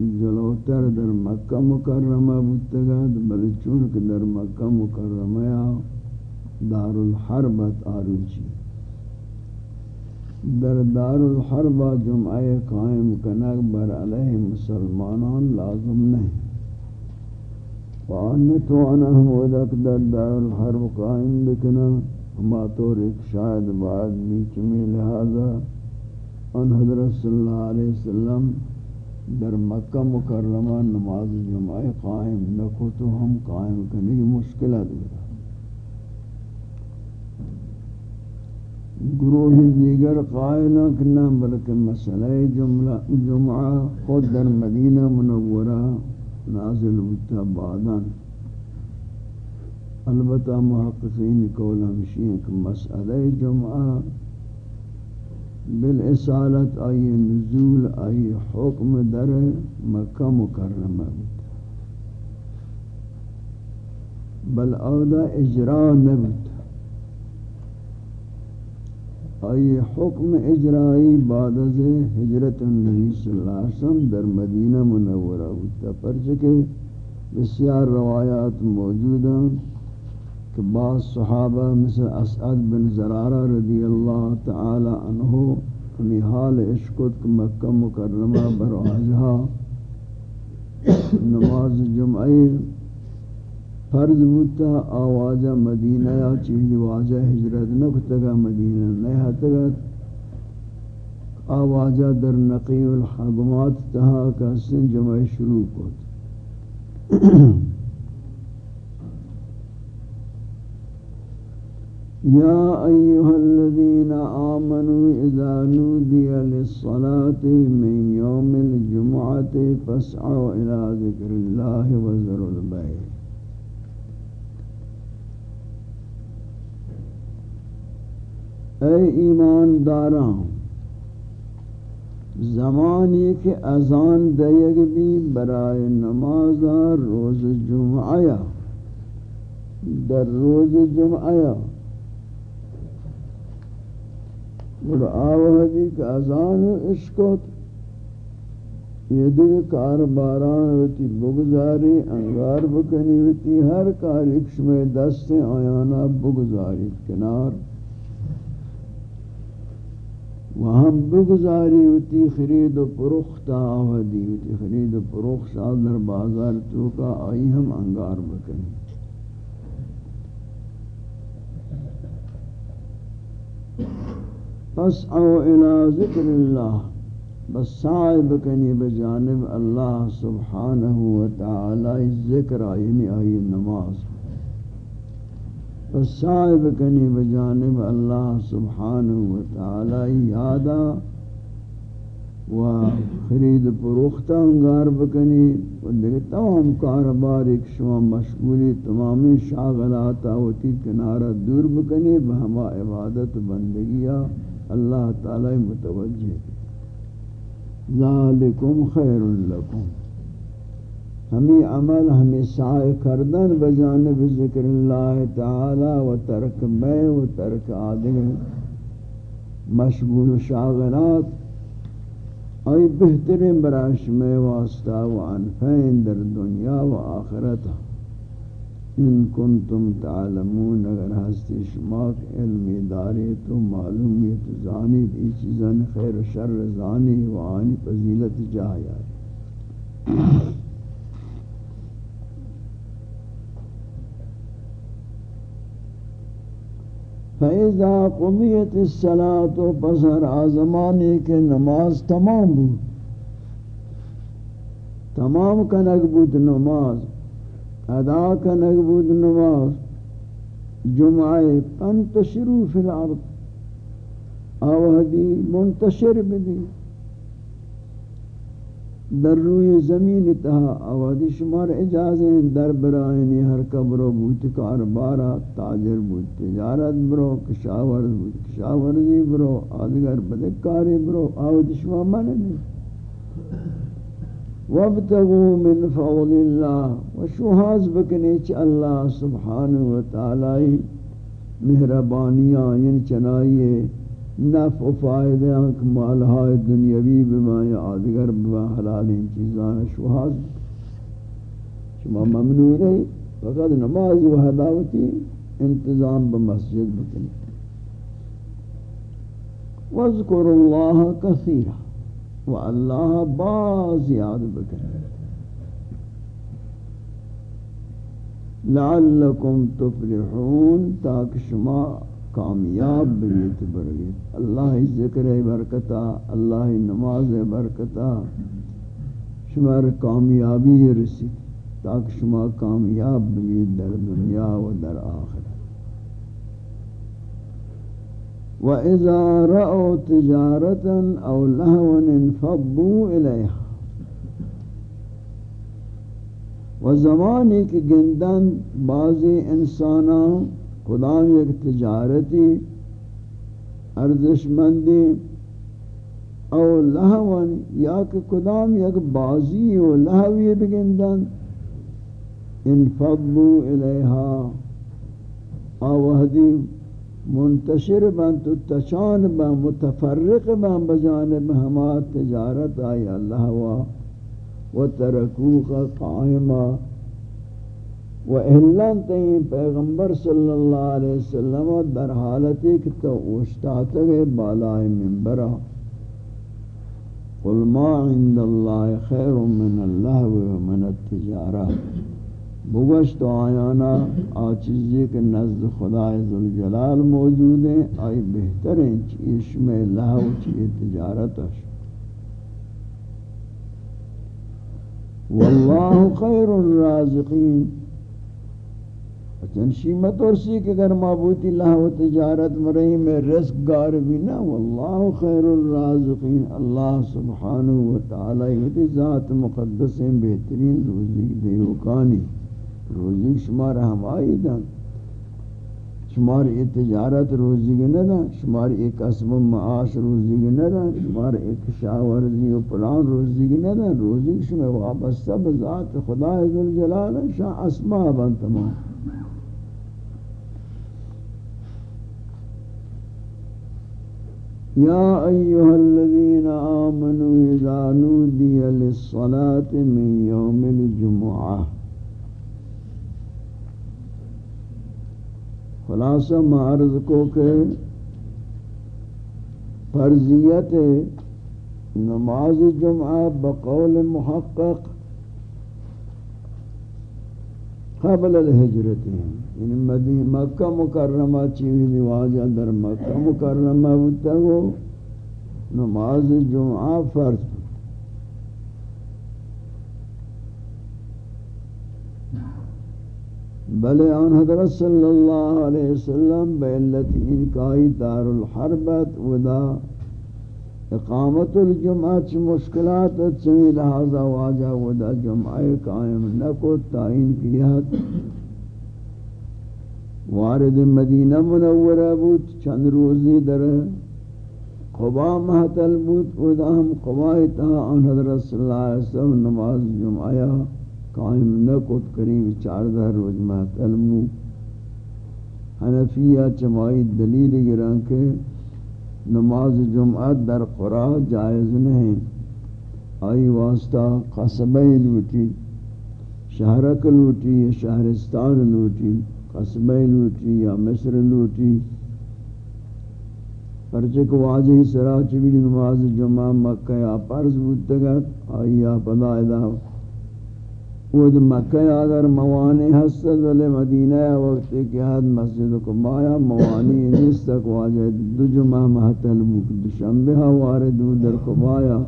جلوتر در مکہ مکرمہ بودتگد بل چونکہ در مکہ مکرمہ دار الحربت آروچی در دار الحرب جمعہ قائم کنک بر علیہ مسلمانان لازم نہیں۔ وانتو انا ہم ودک در دار الحرب قائم بکنا۔ ہما طور ایک شاید بعد بیچ میں لہذا ان حضرت صلی اللہ علیہ وسلم در مکہ مکرمہ نماز جمعہ قائم نکو تو ہم قائم کرنے کی مشکلات گرا گروہ دیگر قائل کرنا بلکہ مسئلہ جملہ، جمعہ خود در مدینہ منورہ نازل ہوتا بعداً۔ البتہ محققین قول ہمشی کہ مسئلہ جمعہ بالاسالت آئی نزول، آئی حکم در مکہ مکرمہ ہوتا بل اودا اجراء نبوتا آئی حکم اجرائی بعد از حجرت النبی صلی اللہ علیہ وسلم در مدینہ منورہ ہوتا پرچکے بسیار روایات موجود ہیں. کہ بعض صحابہ مثل اسعد بن زرارہ رضی اللہ تعالی عنہ ہمیں حال عشقت مکہ مکرمہ برواجہ نماز جمعی فرض بودتا آواجہ مدینہ یا چیز واجہ ہجرت نکتگا مدینہ نہیں ہتگا آواجہ در نقی الحکمات تہا کا سن جمع شروع کو يا أيها الذين آمنوا إذا نودي للصلاة من يوم الجمعة فاسعوا إلى ذكر الله وذروا البيع. اے ایمان داران، زمانی کے اذان دیگ بھی برائے نماز روز جمعہ در روز جمعہ اور آوہدی کا ازان و عشقت یہ دیکھ کار باران ہوتی بگزاری انگار بکنی ہوتی ہر کار اکش میں دست آیانا بگزاری کنار. وہاں بگزاری ہوتی خرید و پرخت آوہدی ہوتی خرید و پرخت در بازار تو کا آئی ہم انگار بکنی. فاسعوا الى ذکر اللہ، بس سعی بکنی بجانب اللہ سبحانہ وتعالی ذکر یعنی آئی نماز۔ بس سعی بکنی بجانب اللہ سبحانہ وتعالی یادا و خرید پروختہ انگار بکنی۔ و دیکھ تمام کاربار ایک شما مشغولی تمامی شاغلات آوتی کنارہ دور بکنی، بہما عبادت بندگیہ اللہ تعالی متوجہ ذالکم خیر لکم۔ ہمیں عمل ہمیں سعی کردن بجانب ذکر اللہ تعالی و ترک بے و ترک آدھگ مشغول شاغلات۔ ای بہترین براش میں واسطہ و انفین در دنیا و آخرتہ ان کنتم تعلمون، اگر ہستی شما علمی داری تو معلومیت زانی دی چیزان خیر و شر زانی و آنی فضیلت جاہی آئی فَإِذَا قُضِيَتِ الصَّلَاةُ پسر آزمانی کے نماز تمام بود۔ تمام کنک بود نماز۔ ادا کا نگبود نماز جمعہ پنتشرو فی الارض آوہدی منتشر بھی در روی زمین تہا آوہدی شمار اجازیں در برائنی ہر کبرو بوت کار بارا تاجر بوت، تجارت برو کشاور بوت، کشاورزی برو، آدگر بدکاری برو آوہدی شمار مانے نہیں۔ وابتغوا من فضل الله وشهاز بکنی چ اللہ سبحانہ و تعالی مہربانیاں یعنی چنائیے نفع و فائدہ مال ہائے دنیاوی بما یا آدگر بما حلال چیزان شہاز شما ممنوع رہی فقط نماز و حداوتی انتظام بمسجد بکنی وذکر اللہ کثیرہ و اللہ باز یاد بکنے لعلکم تفلحون تاک شما کامیاب بیت برگیت اللہ ذکر برکتا اللہ نماز برکتا شما کامیابی رسی تاک شما کامیاب بیت در دنیا و در آخر وَإِذَا رَأَوْا تِجَارَةً أَوْ لَهْوًا انفضوا إِلَيْهَا. و زمانی کی گندن بعضی انساناں خدام ایک تجارتی أو لہون یا کہ کدام یک بازی و لہوی بگندن انفضوا الیہا آوہدی منتشر بن تو تچان بن متفرق بن بجانب ہما تجارت آئی اللہ و ترکوق قائمہ و اہلان تین پیغمبر صلی اللہ علیہ وسلم در حالتی کہ تو اوشتاتا گئے بالائے منبرہ قل ما عند اللہ خیر من اللہ و من التجارہ بگوش تو آیانا آ چیزی کے نزد خدا ذوالجلال موجود ہیں آئی بہتر ہیں چیش میں لہو چی تجارت واللہ خیر الرازقین. اچھا، شیمت اور سی کہ اگر معبودی اللہ و تجارت مرئی میں رزق گار بھی نہ، واللہ خیر الرازقین. اللہ سبحانہ و تعالی ذات مقدس بہترین روزی دیوکانی روزی شمار ہم آئی دن۔ شمار ایک تجارت روزی گی نہ شمار ایک اسم معاش روزی گی نہ شمار ایک شاورزی و پلان روزی گی نہ روزی شمار وابستہ بذات خدا عزوالجلال شاہ اسماء بن تمام۔ يا أيها الذين آمنوا إذا نودي للصلاة من يوم الجمعة خلاصہ معرض کو کہ فرضیت نماز جمعہ بقول محقق قبل الحجرت یعنی مدینہ مکہ مکرمہ چیوی نواجہ در مکہ مکرمہ ہوتا ہو نماز جمعہ فرض۔ بلے آن حضرت صلی اللہ علیہ وسلم بیلت انکائی دار الحربت ودا اقامت الجمعہ چھ مشکلات چمی لہذا واجہ ودا جمعہ قائم نکو تعین کیا وارد مدینہ منورہ بود، چند روزی در قبا محتل بود ودا ہم قبائی تہا آن حضرت صلی اللہ علیہ وسلم نماز جمعہ قائم نکت کریم چاردہ روز محتل بود حنفیہ چمائی دلیل گران کے نماز جمعہ در قرآ جائز نہیں. آئی واسطہ قصبہ لوٹی، شہرک لوٹی، یا شہرستان لوٹی، قصبہ لوٹی یا مصر لوٹی. پرچے کو واضح سرا چوی نماز جمعہ مکہ یا پرز بودتگت آئی یا پدا ادا ود مکہ اگر موانی حسد ولی مدینہ وقت کے حد مسجد کو مایا موانی نیست تک واجہ دو جمعہ محتل بک دوشنبہ وارد در کو مایا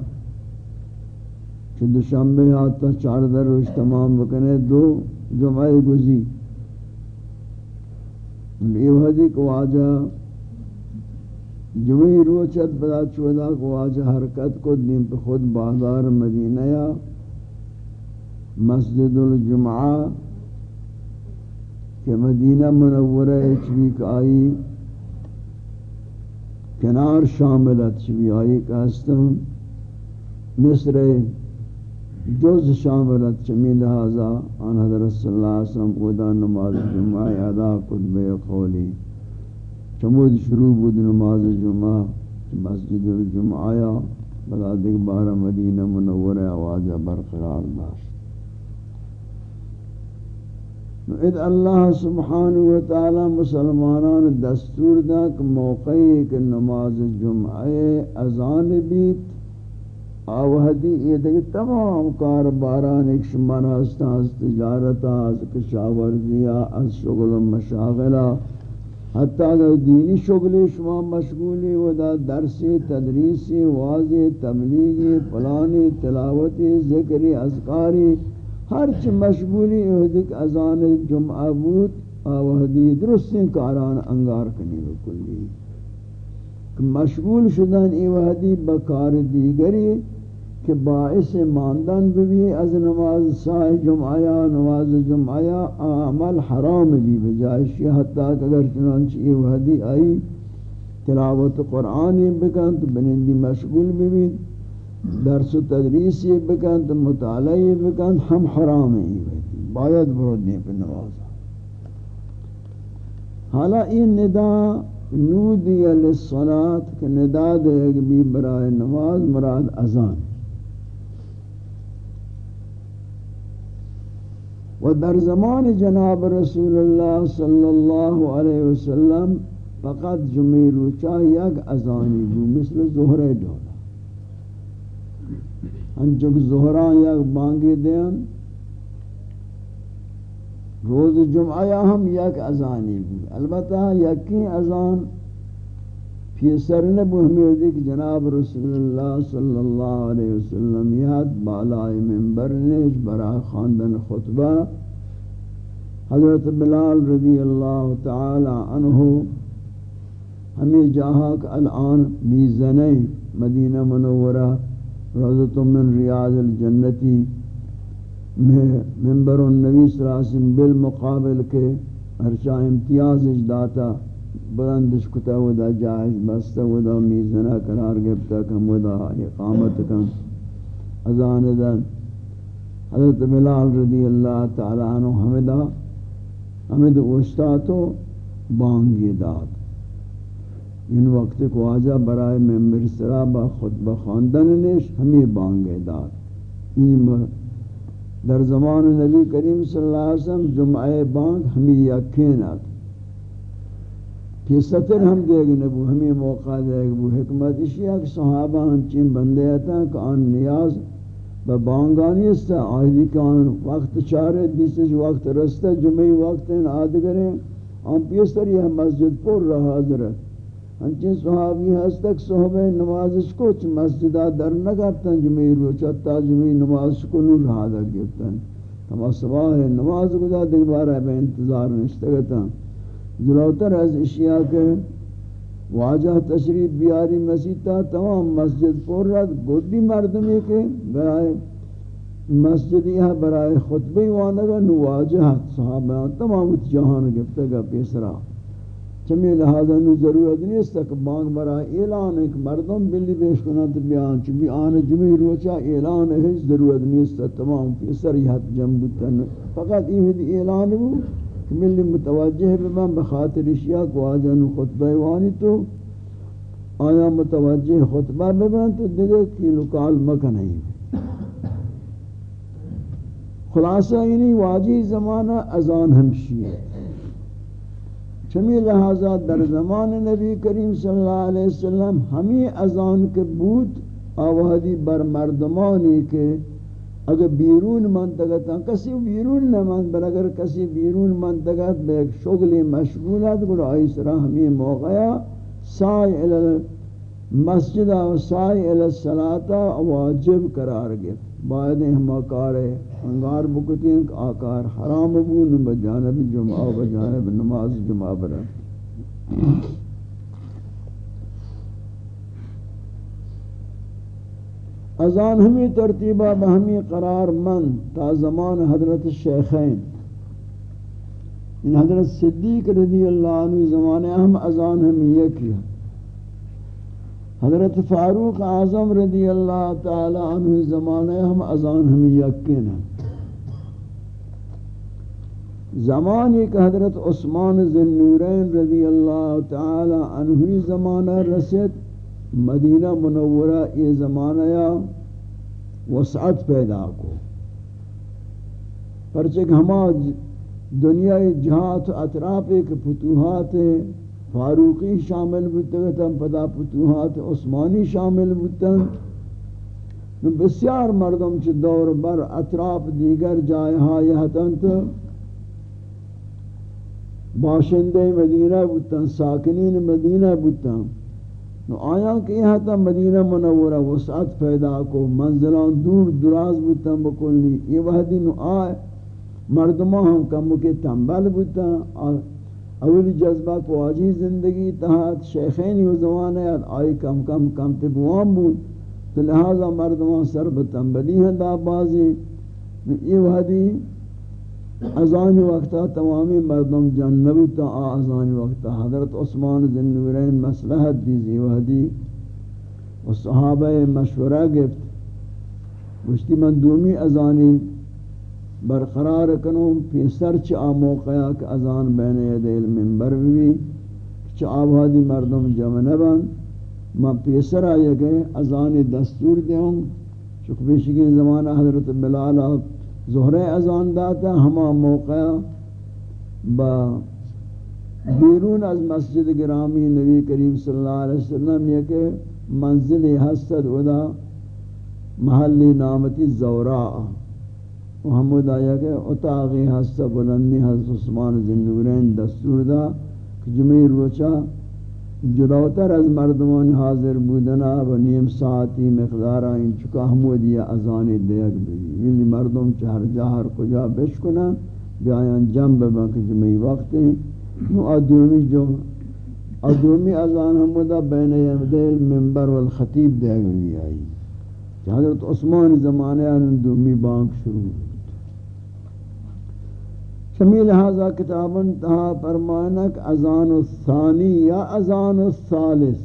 چھ دوشنبہ آتا چار در روش تمام بکنے دو جمعہ گزی. یہ حدی کو واجہ جمعی روچت بدا چودا کو واجہ حرکت کو دین پہ خود بازار مدینہ یا مسجد الجمعہ کہ مدینہ منورہ چویک آئی، کنار شاملت چوی آئی کہستم مصر جز شاملت چمی لہذا آن حضرت صلی اللہ علیہ وسلم قدہ نماز جمعہ ادا قدب قولی۔ چمود شروع بود نماز جمعہ مسجد الجمعہ آیا بلا دیکھ بارہ مدینہ منورہ آوازہ برقرار داشت اذ اللہ سبحانہ و تعالی مسلمانان دستور دا کہ موقعی کہ نماز جمعہ اذان بیت، آوہدی، یہ دیکھ تمام کار باران ایک شمان ہستا از تجارتا از کشاورزیا از شغل و مشاغلہ حتی اگر دینی شغلی شما مشغولی و دا درسی تدریسی واضح، تبلیغی پلانی تلاوتی ذکری اذکاری ہر چ مشغولی اہدک اذان جمعہ بود، آوہدی درستین کاران انگار کنی بکلی۔ مشغول شدن ای وحدی بکار دیگری، کہ باعث ماندن بھی از نماز سائے جمعہ نماز جمعہ عمل حرام بھی بجائے حتیٰ کہ اگر چنانچہ ای وحدی آئی، تلاوت قرآنی بکن تو بنندی مشغول بھی درس و تدریسی بکن تو مطالعی بکن ہم حرام ہی باید برودنی پر نماز حالا این ندا نودی للصلاة کہ ندا دے بھی برائے نماز مراد ازان و در زمان جناب رسول اللہ صلی اللہ علیہ وسلم فقط جمعی روچا یک ازانی بو مثل زہر دولا انچک زہران یک بانگی دین روز جمعہ یا ہم یک ازانی بو۔ البتہ یکی ازان پیسر نبو ہمیں دیکھ جناب رسول اللہ صلی اللہ علیہ وسلم یاد بالائی منبر نیش برا خاندن خطبہ۔ حضرت بلال رضی اللہ تعالی عنہ ہمیں جہاں کا الان میزنیں مدینہ منورہ۔ روزت من ریاض الجنتی میں ممبر النبی صلی اللہ علیہ وسلم بالمقابل کے ارچہ امتیاز اجداتا بلندش کتا ودا جائش بستا ودا، میزنہ قرار گفتا کم ودا اقامت کم ازان دن حضرت بلال رضی اللہ تعالی عنہ حمدہ، حمد اوشتا تو بانگی داد ان وقت کو آجا برائے ممبر سرابہ خطبہ خاندن نیش ہمیں بانگی داد در زمان نبی کریم صلی اللہ علیہ وسلم جمعہ بانگ ہمیں یقین آتا کہ ستر ہم دے گی نبو، ہمیں موقع دے گی بو، حکمت اشیاء کہ صحابہ ہنچین بندے آتا کہ آن نیاز با بانگانی است۔ آئیدی کہ آن وقت چارے دیسے جو وقت رستا جمعی وقت ہیں آدگریں۔ آن پیستر یہ مسجد پر رہا حاضر ہے ہنچین صحابی ہستک صحبہ نمازش کو چھ مسجدہ در نگرتا جمعی روچا تا جمعی نماز کو نور رہا در گرتا ہم صبح نماز کو دا دیکھ بارا بے انتظار نشتگتا جلوتر از اشیاء کے واجہ تشریف بیاری مسیطہ تمام مسجد پر رد گودی مردمی کے برائے مسجد یہاں برائے خطبی وانگا نو واجہ صحابہ تمام جہان گفتے گا پیسرا۔ چمی لہذا نو ضرورت نہیں اس تک بانگ برائے اعلان ایک مردم بلی بیش کنات بیان چمی آن جمی روچا اعلان ہے ضرورت نہیں اس تک تمام پیسر یہاں جنبتا فقط یہ اعلان ہو کہ ملی متوجہ بمن بخاطر اشیاء کو آجان خطبہ وانی تو آیا متوجہ خطبہ بمن تو دیگه کیلو کال مکن نہیں خلاصہ یعنی واجی زمانہ ازان ہمشی ہے۔ چمی لہذا در زمان نبی کریم صلی اللہ علیہ وسلم ہمیں ازان کے بود آوہدی بر مردمانی کے اگر بیرون منطقہ کسی بیرون نہ من بل اگر کسی بیرون منطقہ بے ایک شغل مشغولت گل آئی سرا ہمیں موقع سائی الی مسجد و سائی الی الصلاة واجب قرار گئے۔ باید ہم آکار انگار بکتیں آکار حرام بون بجانب جمعہ بجانب نماز جمعہ برا۔ ازان ہمی ترتیبہ بہمی قرار من تا زمان حضرت شیخین۔ ان حضرت صدیق رضی اللہ عنہ زمان اہم ازان ہمی یکی حضرت فاروق اعظم رضی اللہ تعالی عنہ زمان اہم ازان ہمی یکین زمان ایک حضرت عثمان ذنورین رضی اللہ تعالی عنہ زمانہ رسید، مدینہ منورہ یہ زمانہ یا وسعت پیدا کو۔ پرچک ہما دنیا جہات اطراف ایک فتوحات فاروقی شامل بودتا پدا فتوحات عثمانی شامل بودتا بسیار مردم چھ دور بر اطراف دیگر جائے ہا یہتن تو باشندے مدینہ بودتا ساکنین مدینہ بودتا نو آیا کہ یہاں تا مدینہ منورہ وسعت پیدا کو، منزلان دور دراز بوتا بکلی یہ وحدی نو آئے مردمہ ہم کم کے تنبل بوتا اولی جذبہ کو واجی زندگی تحت شیخین و زمانے آئی کم کم کم تبوان بود. تو لہذا مردمان سر بتنبلی ہیں دا بازی. یہ وحدی ازان وقتا تمامی مردم جنبو تا ازان وقتا حضرت عثمان ذن نورین مسلحت دیزی وحدی. و صحابہ مشورہ گفت. گشتی من دومی ازانی برقرار کنوں پیسر چا موقعہ کہ ازان بین یدیل منبر بھی چا آبادی مردم جمع نبن من پیسر آئے گئے ازان دستور دیوں چکہ بیشگی زمانہ حضرت بلال ظہر ازان داتا ہما موقع با بیرون از مسجد گرامی نبی کریم صلی اللہ علیہ وسلم یہ کہ منزل حسد ادا محلی نامتی زوراء. محمد آیا کہ اتاقی حسد بلندی حضرت عثمان زنورین دستور دا کہ جمعی روچا جلوتر از مردمان حاضر بودنا و نیم ساعتی مقدار این چکا حمودی ازان دیگ بگی ولی مردم چهر جهر کجا بشکنن، بیاین جنب بانک جمعی وقتی. نو ادومی جو ادومی ازان حمودا بین یمدیل منبر والخطیب دیگ بگی آئی. حضرت عثمان زمانے ان دومی بانک شروع ہوئی شمی لہذا کتاب انتہا فرمانک ازان الثانی یا ازان الثالث.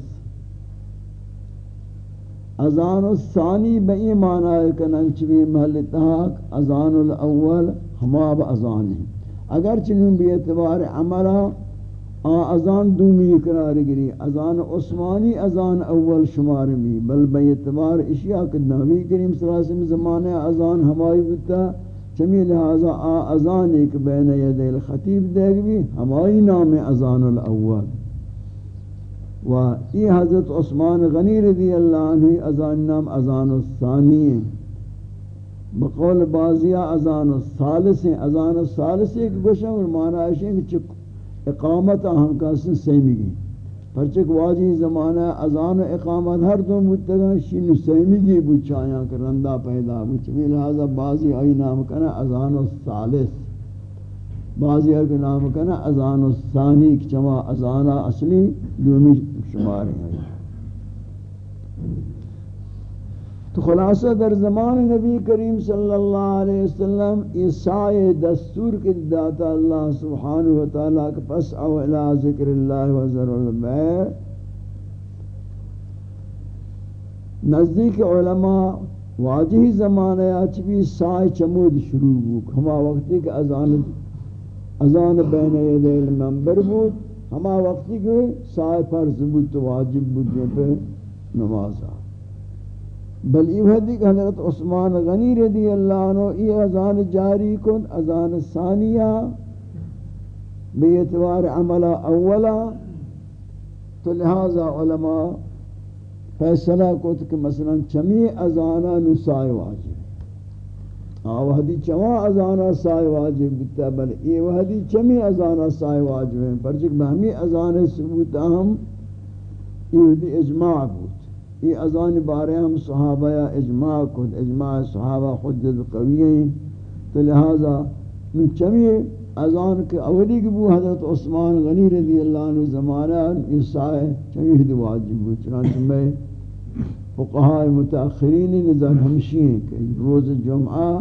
ازان الثانی بئی معنی کنک چوی محل تحاک ازان الاول ہما با ازان ہیں. اگر چنین بھی اعتبار عملہ آ ازان دومی قرار گری ازان عثمانی ازان اول شمار بھی بل بے اعتبار اشیاء کہ نبی کریم صلی اللہ علیہ وسلم زمانے ازان ہمائی بتا چمی لہذا آ ازان ایک بین ید الخطیب دیکھ بھی ہمائی نام ازان الاول. و یہ حضرت عثمان غنی رضی اللہ عنہ ازان نام ازان الثانی ہے. بقول بازیہ ازان الثالث ہیں ازان الثالث ایک گوشہ، اور معنی ہے کہ اقامت ہم کا سن سیمی گئی. پرچک واجی زمانہ اذان و اقامت ہر دو متگا شین سیمی گی جی بچایاں کہ رندہ پیدا بچوی لہذا بعضی آئی نام کنا اذان و ثالث بعضی آئی نام کنا اذان و ثانی چما اذان اصلی دومی شمار ہیں۔ تو خلاصہ در زمان نبی کریم صلی اللہ علیہ وسلم عیسائی دستور کے داتا اللہ سبحانہ وتعالی کے پس او الى ذکر اللہ و ذر البیع نزدیک علماء واجہی زمانہ اچھی سائے چمود شروع بود۔ ہما وقتی کہ اذان اذان بین یدی المنبر بود۔ ہما وقتی کہ سائے فرض بود تو واجب بود پہ نماز آ۔ بل یہ حدیث کہ حضرت عثمان غنی رضی اللہ عنہ یہ اذان جاری کن، اذان ثانیہ، بے اعتبار عمل اولا۔ تو لہذا علماء فیصلہ کو کہ مثلا چمی اذانا نسائی واجب۔ آو حدی چما اذانا سائی واجب بتا بل یہ وحدی چمی اذانا سائی واجب ہیں۔ پرچک بہمی اذان ثبوت اہم یہ اجماع بود۔ یہ اذان بارے ہم صحابہ اجماع خود اجماع صحابہ حجت قوی ہیں تو لہذا من چمی اذان کے اولی کی بو حضرت عثمان غنی رضی اللہ عنہ زمانہ عیسائی چمی حد واجب ہو چنانچہ میں فقہاء متاخرین نظر ہمشی ہیں کہ روز جمعہ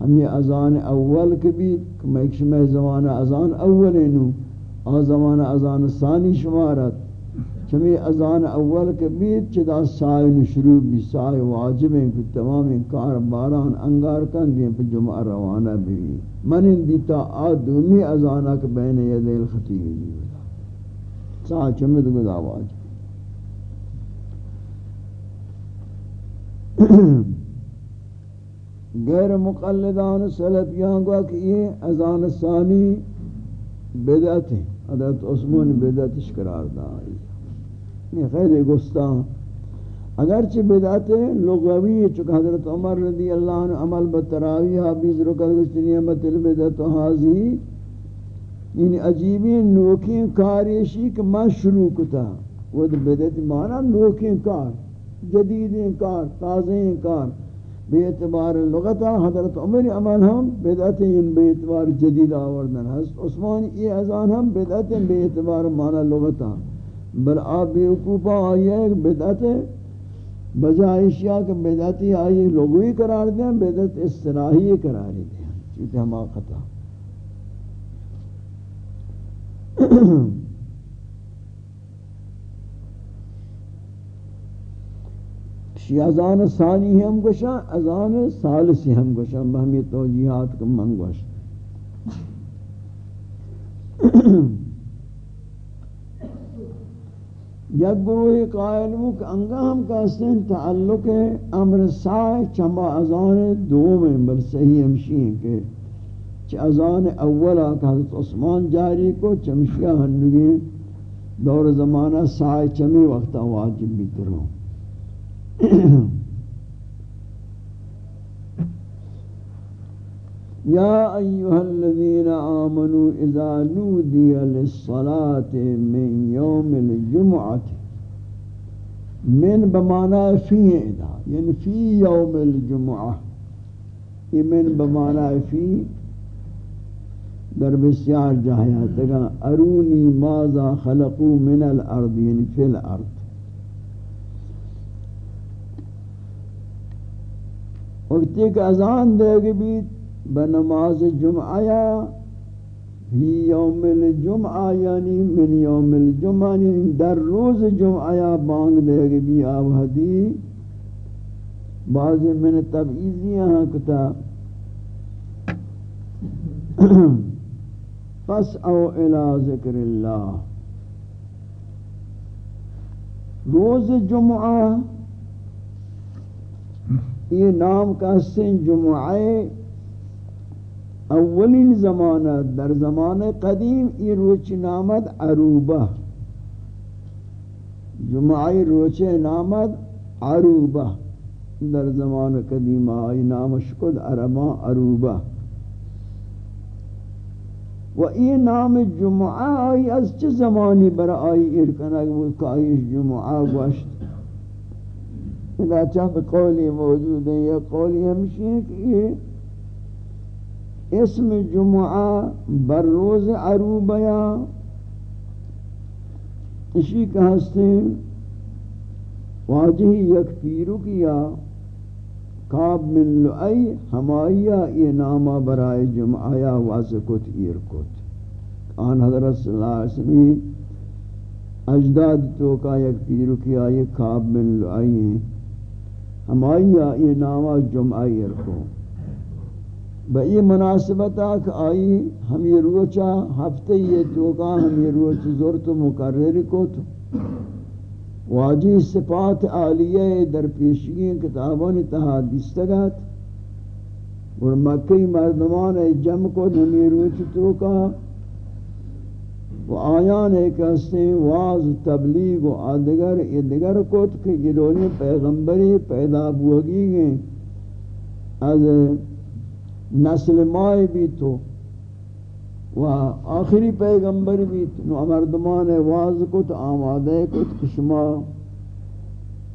ہم یہ اذان اول کے بھی کہ میں ایک شمع زمانہ اذان اول نو آ زمانہ اذان ثانی شمارت. چمی اذان اول کے بیت چدا سائن شروع بھی سائے واجب ہیں کہ تمام کار باران انگار کن دیں پہ جمعہ روانہ بھی من دیتا آدومی اذانہ کے بین ید الخطیب جی۔ دی سا چمد گدا واجب۔ غیر مقلدان سلفیان کو کہ یہ اذان ثانی بدعت ہے حضرت عثمان بدعتش قرار دا آئی خیر گستاں اگرچہ بدعت لغوی ہے چکہ حضرت عمر رضی اللہ عنہ عمل بتراوی حافظ رکر گشتنی یعنی احمد البدعت حاضی یعنی عجیبی نوکی کاریشی کہ میں شروع کتا۔ وہ بدعت معنی نوکی کار جدید کار تازہ کار۔ بے اعتبار لغتا حضرت عمر عمل ہم بدعت ان بے اعتبار جدید آوردن۔ حضرت عثمان یہ ازان ہم بدعت بے اعتبار معنی لغتا بل آپ بے حقوبہ آئیے بدعت بجائے اشیاء کے بدعتی آئیے لغوی قرار دیں بدعت اصطلاحی قرار دیں چیتے ہم آقتا شی ازان ثانی ہم گوشا ازان ثالثی ہم گوشا بہمی توجیحات کو منگوش۔ یک گروہ قائل ہو کہ انگا ہم کہتے ہیں تعلق امر سائے چما ازان دوم ہیں، بل صحیح ہمشی ہیں کہ چھ ازان اولا کہ حضرت عثمان جاری کو چمشیہ ہنگی دور زمانہ سائے چمی وقتا واجب بھی تروں يا أيها الذين آمنوا إذا نودي للصلاة من يوم الجمعة من بمعنى في إذا يعني في يوم الجمعة. من بمعنى في؟ در بسیار جاہیات ارونی ماذا خلقوا من الأرض یعنی فی الأرض. وقتی کہ ازان دے گی بھی بنماز جمعہ ہی یوم الجمعہ یعنی من یوم الجمعہ یعنی در روز جمعہ بانگ دے گی بھی آب حدی۔ بعض من تبعیزی ہاں کتا۔ پس او الى ذکر اللہ۔ روز جمعہ، یہ نام کا سن جمعہ اولین زمانه در زمان قدیم این روچ نامد عروبه. جمعه روچ نامد عروبه. در زمان قدیم آئی نامش کد عربا عروبه. و این نام جمعه آئی از چه زمانی بر برای ارکنک بود که آئی جمعه گوشت اینا چند قولی موجود ہیں یا قولی ہمشی ہیں کہ اسم جمعہ بر روز عروبیا اسی کا ہستے واجہی یک پیرو کیا کاب من لعی ہمائیہ یہ نامہ برائے جمعہ واسکت ایرکت آن حضرت صلی اللہ علیہ وسلم اجداد تو کا یک پیرو کیا، یہ کاب من لعی ہیں۔ یہ نامہ جمعی رکھو با یہ مناسبت کہ آئی ہم یہ روچا ہفتے یہ توکا ہم یہ روچ زورت مقرر کو تو واجی صفات عالیہ در پیشگی کتابوں تہا دستگات اور مکی مردمان جم کو ہم یہ روچ توکا. و آیان ایک ہستے واز تبلیغ و آدگر ادگر کت کہ گرولی پیغمبری پیدا بوگی گئے از نسل مائی بھی تو، و آخری پیغمبر بھی تو، نو مردمان واز کو کت آمادے کت کشما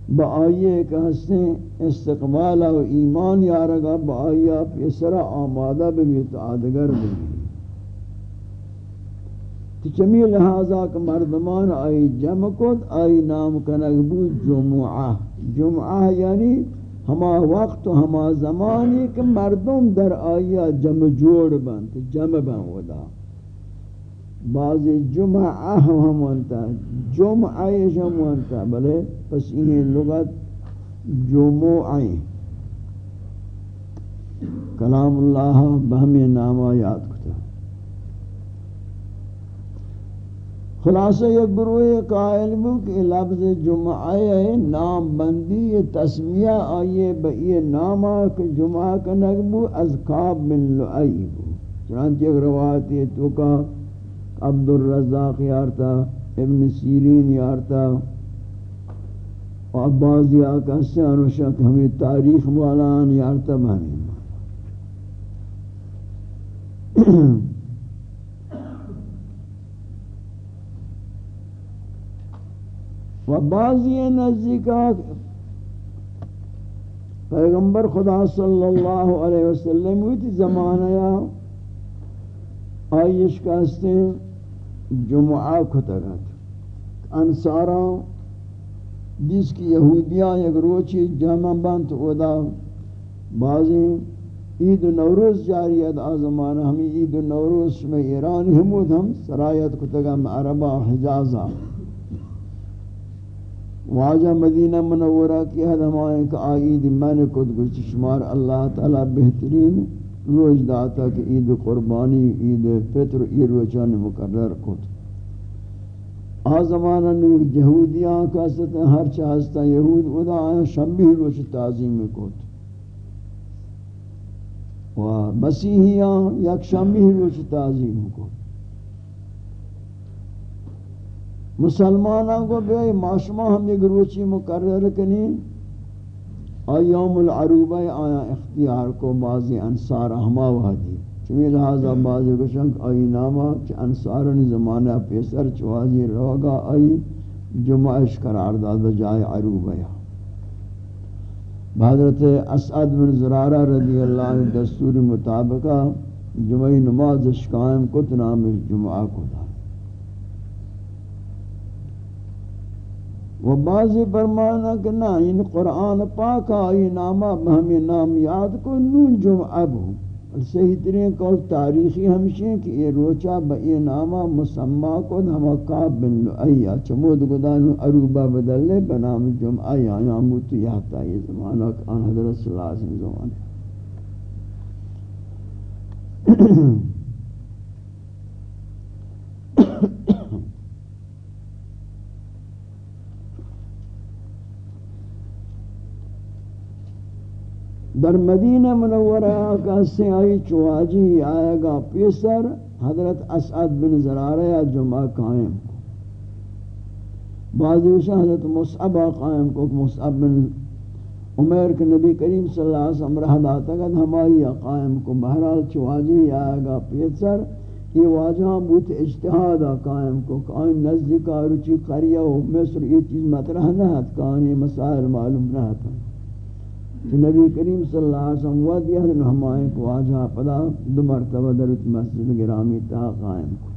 با آئیے کہ ہستے استقبال و ایمان یارگا با آئیے پیسرا آمادہ بھی تو آدگر بھی کہ چمی لہذا کہ مردمان آئی جمع کد آئی نام کنگ بود جمعہ۔ جمعہ یعنی ہما وقت و ہما زمانی کہ مردم در آیا جمع جوڑ بند، جمع بند ودا بعضی جمعہ ہم وانتا جمعہ ہم وانتا بلے پس انہیں لغت جمعہ۔ کلام اللہ بہمی نامہ یاد کتا خلاصہ یک گروہ قائل بو کہ لفظ جمعہ ہے، نام بندی، یہ تسمیہ آئیے بئی نامہ کہ جمعہ کا نگبو از کاب من لعی بو۔ چنانچہ ایک روایت یہ تو کا عبد الرزاق یارتا، ابن سیرین یارتا، اور بعضی آکا سیان و شک ہمیں تاریخ موالان یارتا بہنی و بعضی نزدیکات پیغمبر خدا صلی اللہ علیہ وسلم ہوئی زمانہ یا آئیش کا ہیں جمعہ کھتگت انسارا جس کی یہودیاں یک روچی جمع بند ادا بعضی عید و نوروز جاریت آزمانہ ہمیں عید و نوروز میں ایران حمود ہم سرایت کتگم عربہ حجازہ. واجہ مدینہ منورہ کی حد ہمائیں کہ آئید میں کد گوشت شمار اللہ تعالی بہترین روز داتا کہ عید قربانی، عید فطر ای روچان مقرر کت آ زمانہ نیک جہودیاں کا ستا ہر چاہستا یہود ادا آیا شنبی روچ تعظیم کت و مسیحیاں یک شنبی روچ تعظیم کت مسلمانوں کو بے معاشمہ ہم یک روچی مقرر کنی۔ ایام العروبہ آیا اختیار کو بعضی انصار ہما وحدی۔ چمی لہذا بعضی کشنک آئی نامہ چی انصارن زمانہ پیسر چوازی روگا آئی جمعش قرار داد بجائے عروبہ۔ حضرت اسعد بن زرارہ رضی اللہ عنہ دستور مطابقہ جمعی نماز قائم کت نام جمعہ کو دا و بعضی فرمانا کہ نا ان قرآن پاک آئی نامہ ہمیں نام یاد کو نون جمعہ بھو۔ صحیح ترین قول تاریخی ہمشہ کہ یہ روچا با یہ نامہ مسمع کو ہما قاب بن لعیہ چمود گدانو عروبہ بدلے بنام جمعہ، یا نامو تو یہتا یہ زمانہ آن حضرت صلی اللہ علیہ وسلم زمانے در مدینہ منورہ کا سے آئی چواجی آئے گا پیسر حضرت اسعد بن زرارہ جمعہ قائم بعضی وشہ حضرت مصعب قائم کو، مصعب بن عمر کے نبی کریم صلی اللہ علیہ وسلم رہ داتا گا ہمائی قائم کو۔ بہرحال چواجی آئے گا پیسر، یہ واجہاں بوت اجتہاد قائم کو۔ قائم نزدیکا رچی قریہ و مصر، یہ چیز مطرح نہ ہے قائم مسائل معلوم نہ ہے نبی کریم صلی اللہ علیہ وسلم وہ دیا دن ہمائیں کو آجا پدا دو مرتبہ در مسجد گرامی تا قائم کو